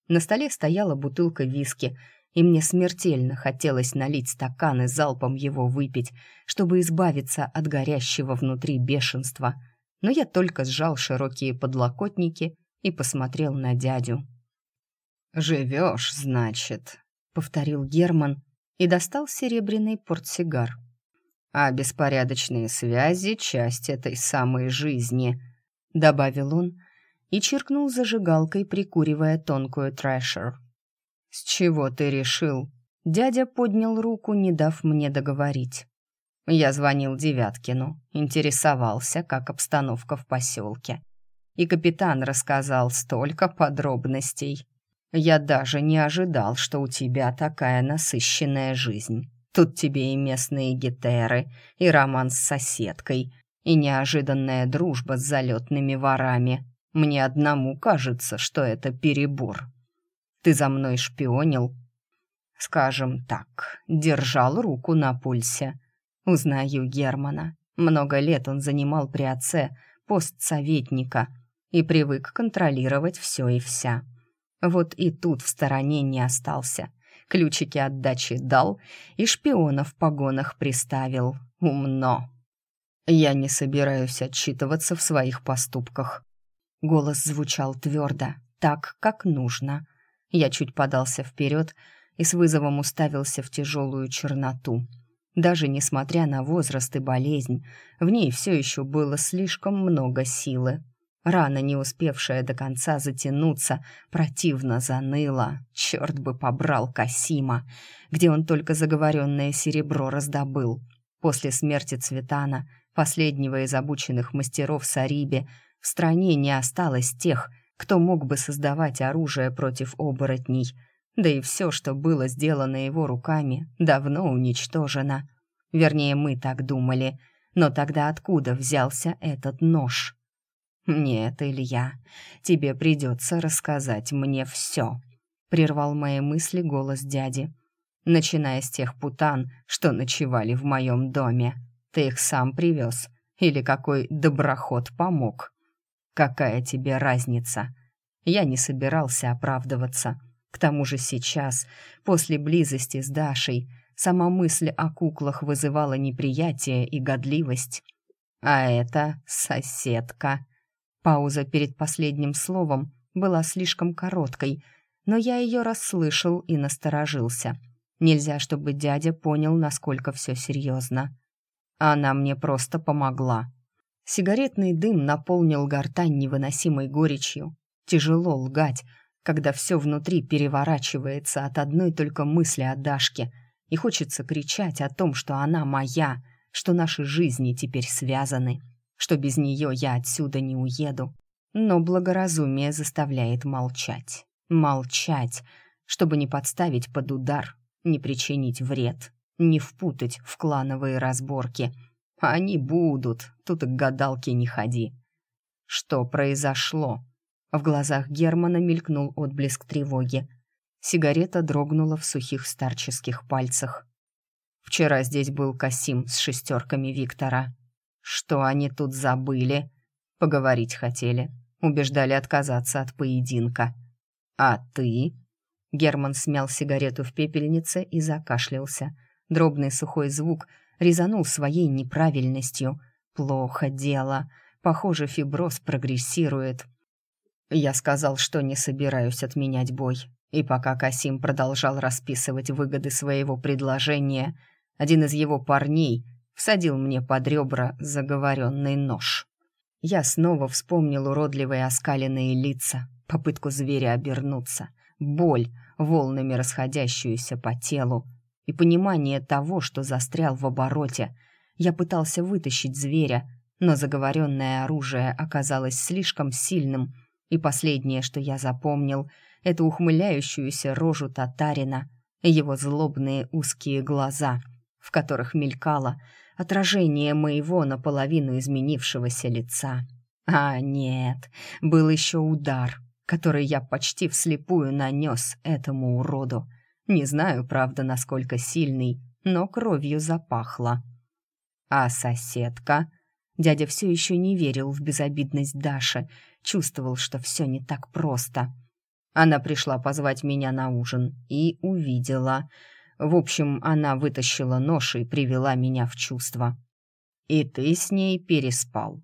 На столе стояла бутылка виски — и мне смертельно хотелось налить стакан и залпом его выпить, чтобы избавиться от горящего внутри бешенства. Но я только сжал широкие подлокотники и посмотрел на дядю. «Живешь, значит», — повторил Герман и достал серебряный портсигар. «А беспорядочные связи — часть этой самой жизни», — добавил он и чиркнул зажигалкой, прикуривая тонкую трэшер. «С чего ты решил?» Дядя поднял руку, не дав мне договорить. Я звонил Девяткину, интересовался, как обстановка в поселке. И капитан рассказал столько подробностей. Я даже не ожидал, что у тебя такая насыщенная жизнь. Тут тебе и местные гетеры, и роман с соседкой, и неожиданная дружба с залетными ворами. Мне одному кажется, что это перебор. Ты за мной шпионил?» «Скажем так, держал руку на пульсе. Узнаю Германа. Много лет он занимал при отце пост советника и привык контролировать все и вся. Вот и тут в стороне не остался. Ключики отдачи дал и шпиона в погонах приставил. Умно. Я не собираюсь отчитываться в своих поступках. Голос звучал твердо, так, как нужно. Я чуть подался вперед и с вызовом уставился в тяжелую черноту. Даже несмотря на возраст и болезнь, в ней все еще было слишком много силы. Рана, не успевшая до конца затянуться, противно заныла. Черт бы побрал Касима, где он только заговоренное серебро раздобыл. После смерти Цветана, последнего из обученных мастеров Сарибе, в стране не осталось тех, кто мог бы создавать оружие против оборотней. Да и все, что было сделано его руками, давно уничтожено. Вернее, мы так думали. Но тогда откуда взялся этот нож? «Нет, Илья, тебе придется рассказать мне все», — прервал мои мысли голос дяди. «Начиная с тех путан, что ночевали в моем доме. Ты их сам привез? Или какой доброход помог?» Какая тебе разница? Я не собирался оправдываться. К тому же сейчас, после близости с Дашей, сама мысль о куклах вызывала неприятие и годливость. А это соседка. Пауза перед последним словом была слишком короткой, но я ее расслышал и насторожился. Нельзя, чтобы дядя понял, насколько все серьезно. Она мне просто помогла. Сигаретный дым наполнил гортань невыносимой горечью. Тяжело лгать, когда все внутри переворачивается от одной только мысли о Дашке, и хочется кричать о том, что она моя, что наши жизни теперь связаны, что без нее я отсюда не уеду. Но благоразумие заставляет молчать. Молчать, чтобы не подставить под удар, не причинить вред, не впутать в клановые разборки — они будут, тут и к гадалке не ходи. Что произошло? В глазах Германа мелькнул отблеск тревоги. Сигарета дрогнула в сухих старческих пальцах. Вчера здесь был Касим с шестерками Виктора. Что они тут забыли? Поговорить хотели. Убеждали отказаться от поединка. А ты? Герман смял сигарету в пепельнице и закашлялся. Дробный сухой звук — резанул своей неправильностью. Плохо дело. Похоже, фиброз прогрессирует. Я сказал, что не собираюсь отменять бой. И пока Касим продолжал расписывать выгоды своего предложения, один из его парней всадил мне под ребра заговоренный нож. Я снова вспомнил уродливые оскаленные лица, попытку зверя обернуться, боль, волнами расходящуюся по телу, и понимание того, что застрял в обороте. Я пытался вытащить зверя, но заговоренное оружие оказалось слишком сильным, и последнее, что я запомнил, это ухмыляющуюся рожу татарина, его злобные узкие глаза, в которых мелькало отражение моего наполовину изменившегося лица. А нет, был еще удар, который я почти вслепую нанес этому уроду. Не знаю, правда, насколько сильный, но кровью запахло. А соседка... Дядя все еще не верил в безобидность Даши, чувствовал, что все не так просто. Она пришла позвать меня на ужин и увидела. В общем, она вытащила нож и привела меня в чувство. «И ты с ней переспал».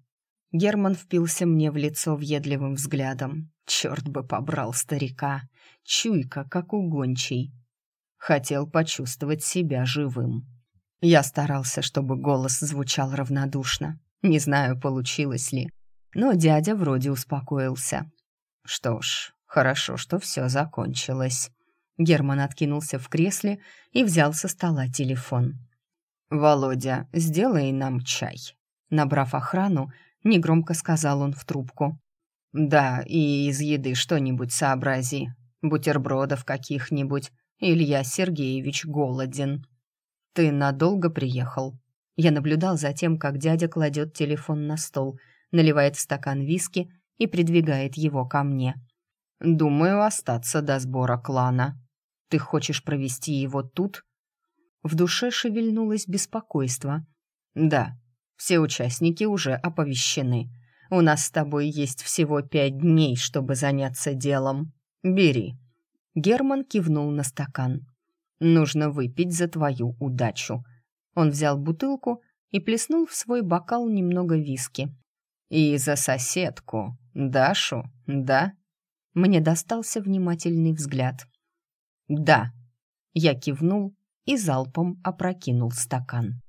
Герман впился мне в лицо въедливым взглядом. Черт бы побрал старика. Чуйка, как у. Хотел почувствовать себя живым. Я старался, чтобы голос звучал равнодушно. Не знаю, получилось ли. Но дядя вроде успокоился. Что ж, хорошо, что все закончилось. Герман откинулся в кресле и взял со стола телефон. «Володя, сделай нам чай». Набрав охрану, негромко сказал он в трубку. «Да, и из еды что-нибудь сообрази. Бутербродов каких-нибудь. Илья Сергеевич голоден. Ты надолго приехал? Я наблюдал за тем, как дядя кладет телефон на стол, наливает в стакан виски и придвигает его ко мне. Думаю, остаться до сбора клана. Ты хочешь провести его тут? В душе шевельнулось беспокойство. Да, все участники уже оповещены. У нас с тобой есть всего пять дней, чтобы заняться делом. Бери. Герман кивнул на стакан. «Нужно выпить за твою удачу». Он взял бутылку и плеснул в свой бокал немного виски. «И за соседку, Дашу, да?» Мне достался внимательный взгляд. «Да». Я кивнул и залпом опрокинул стакан.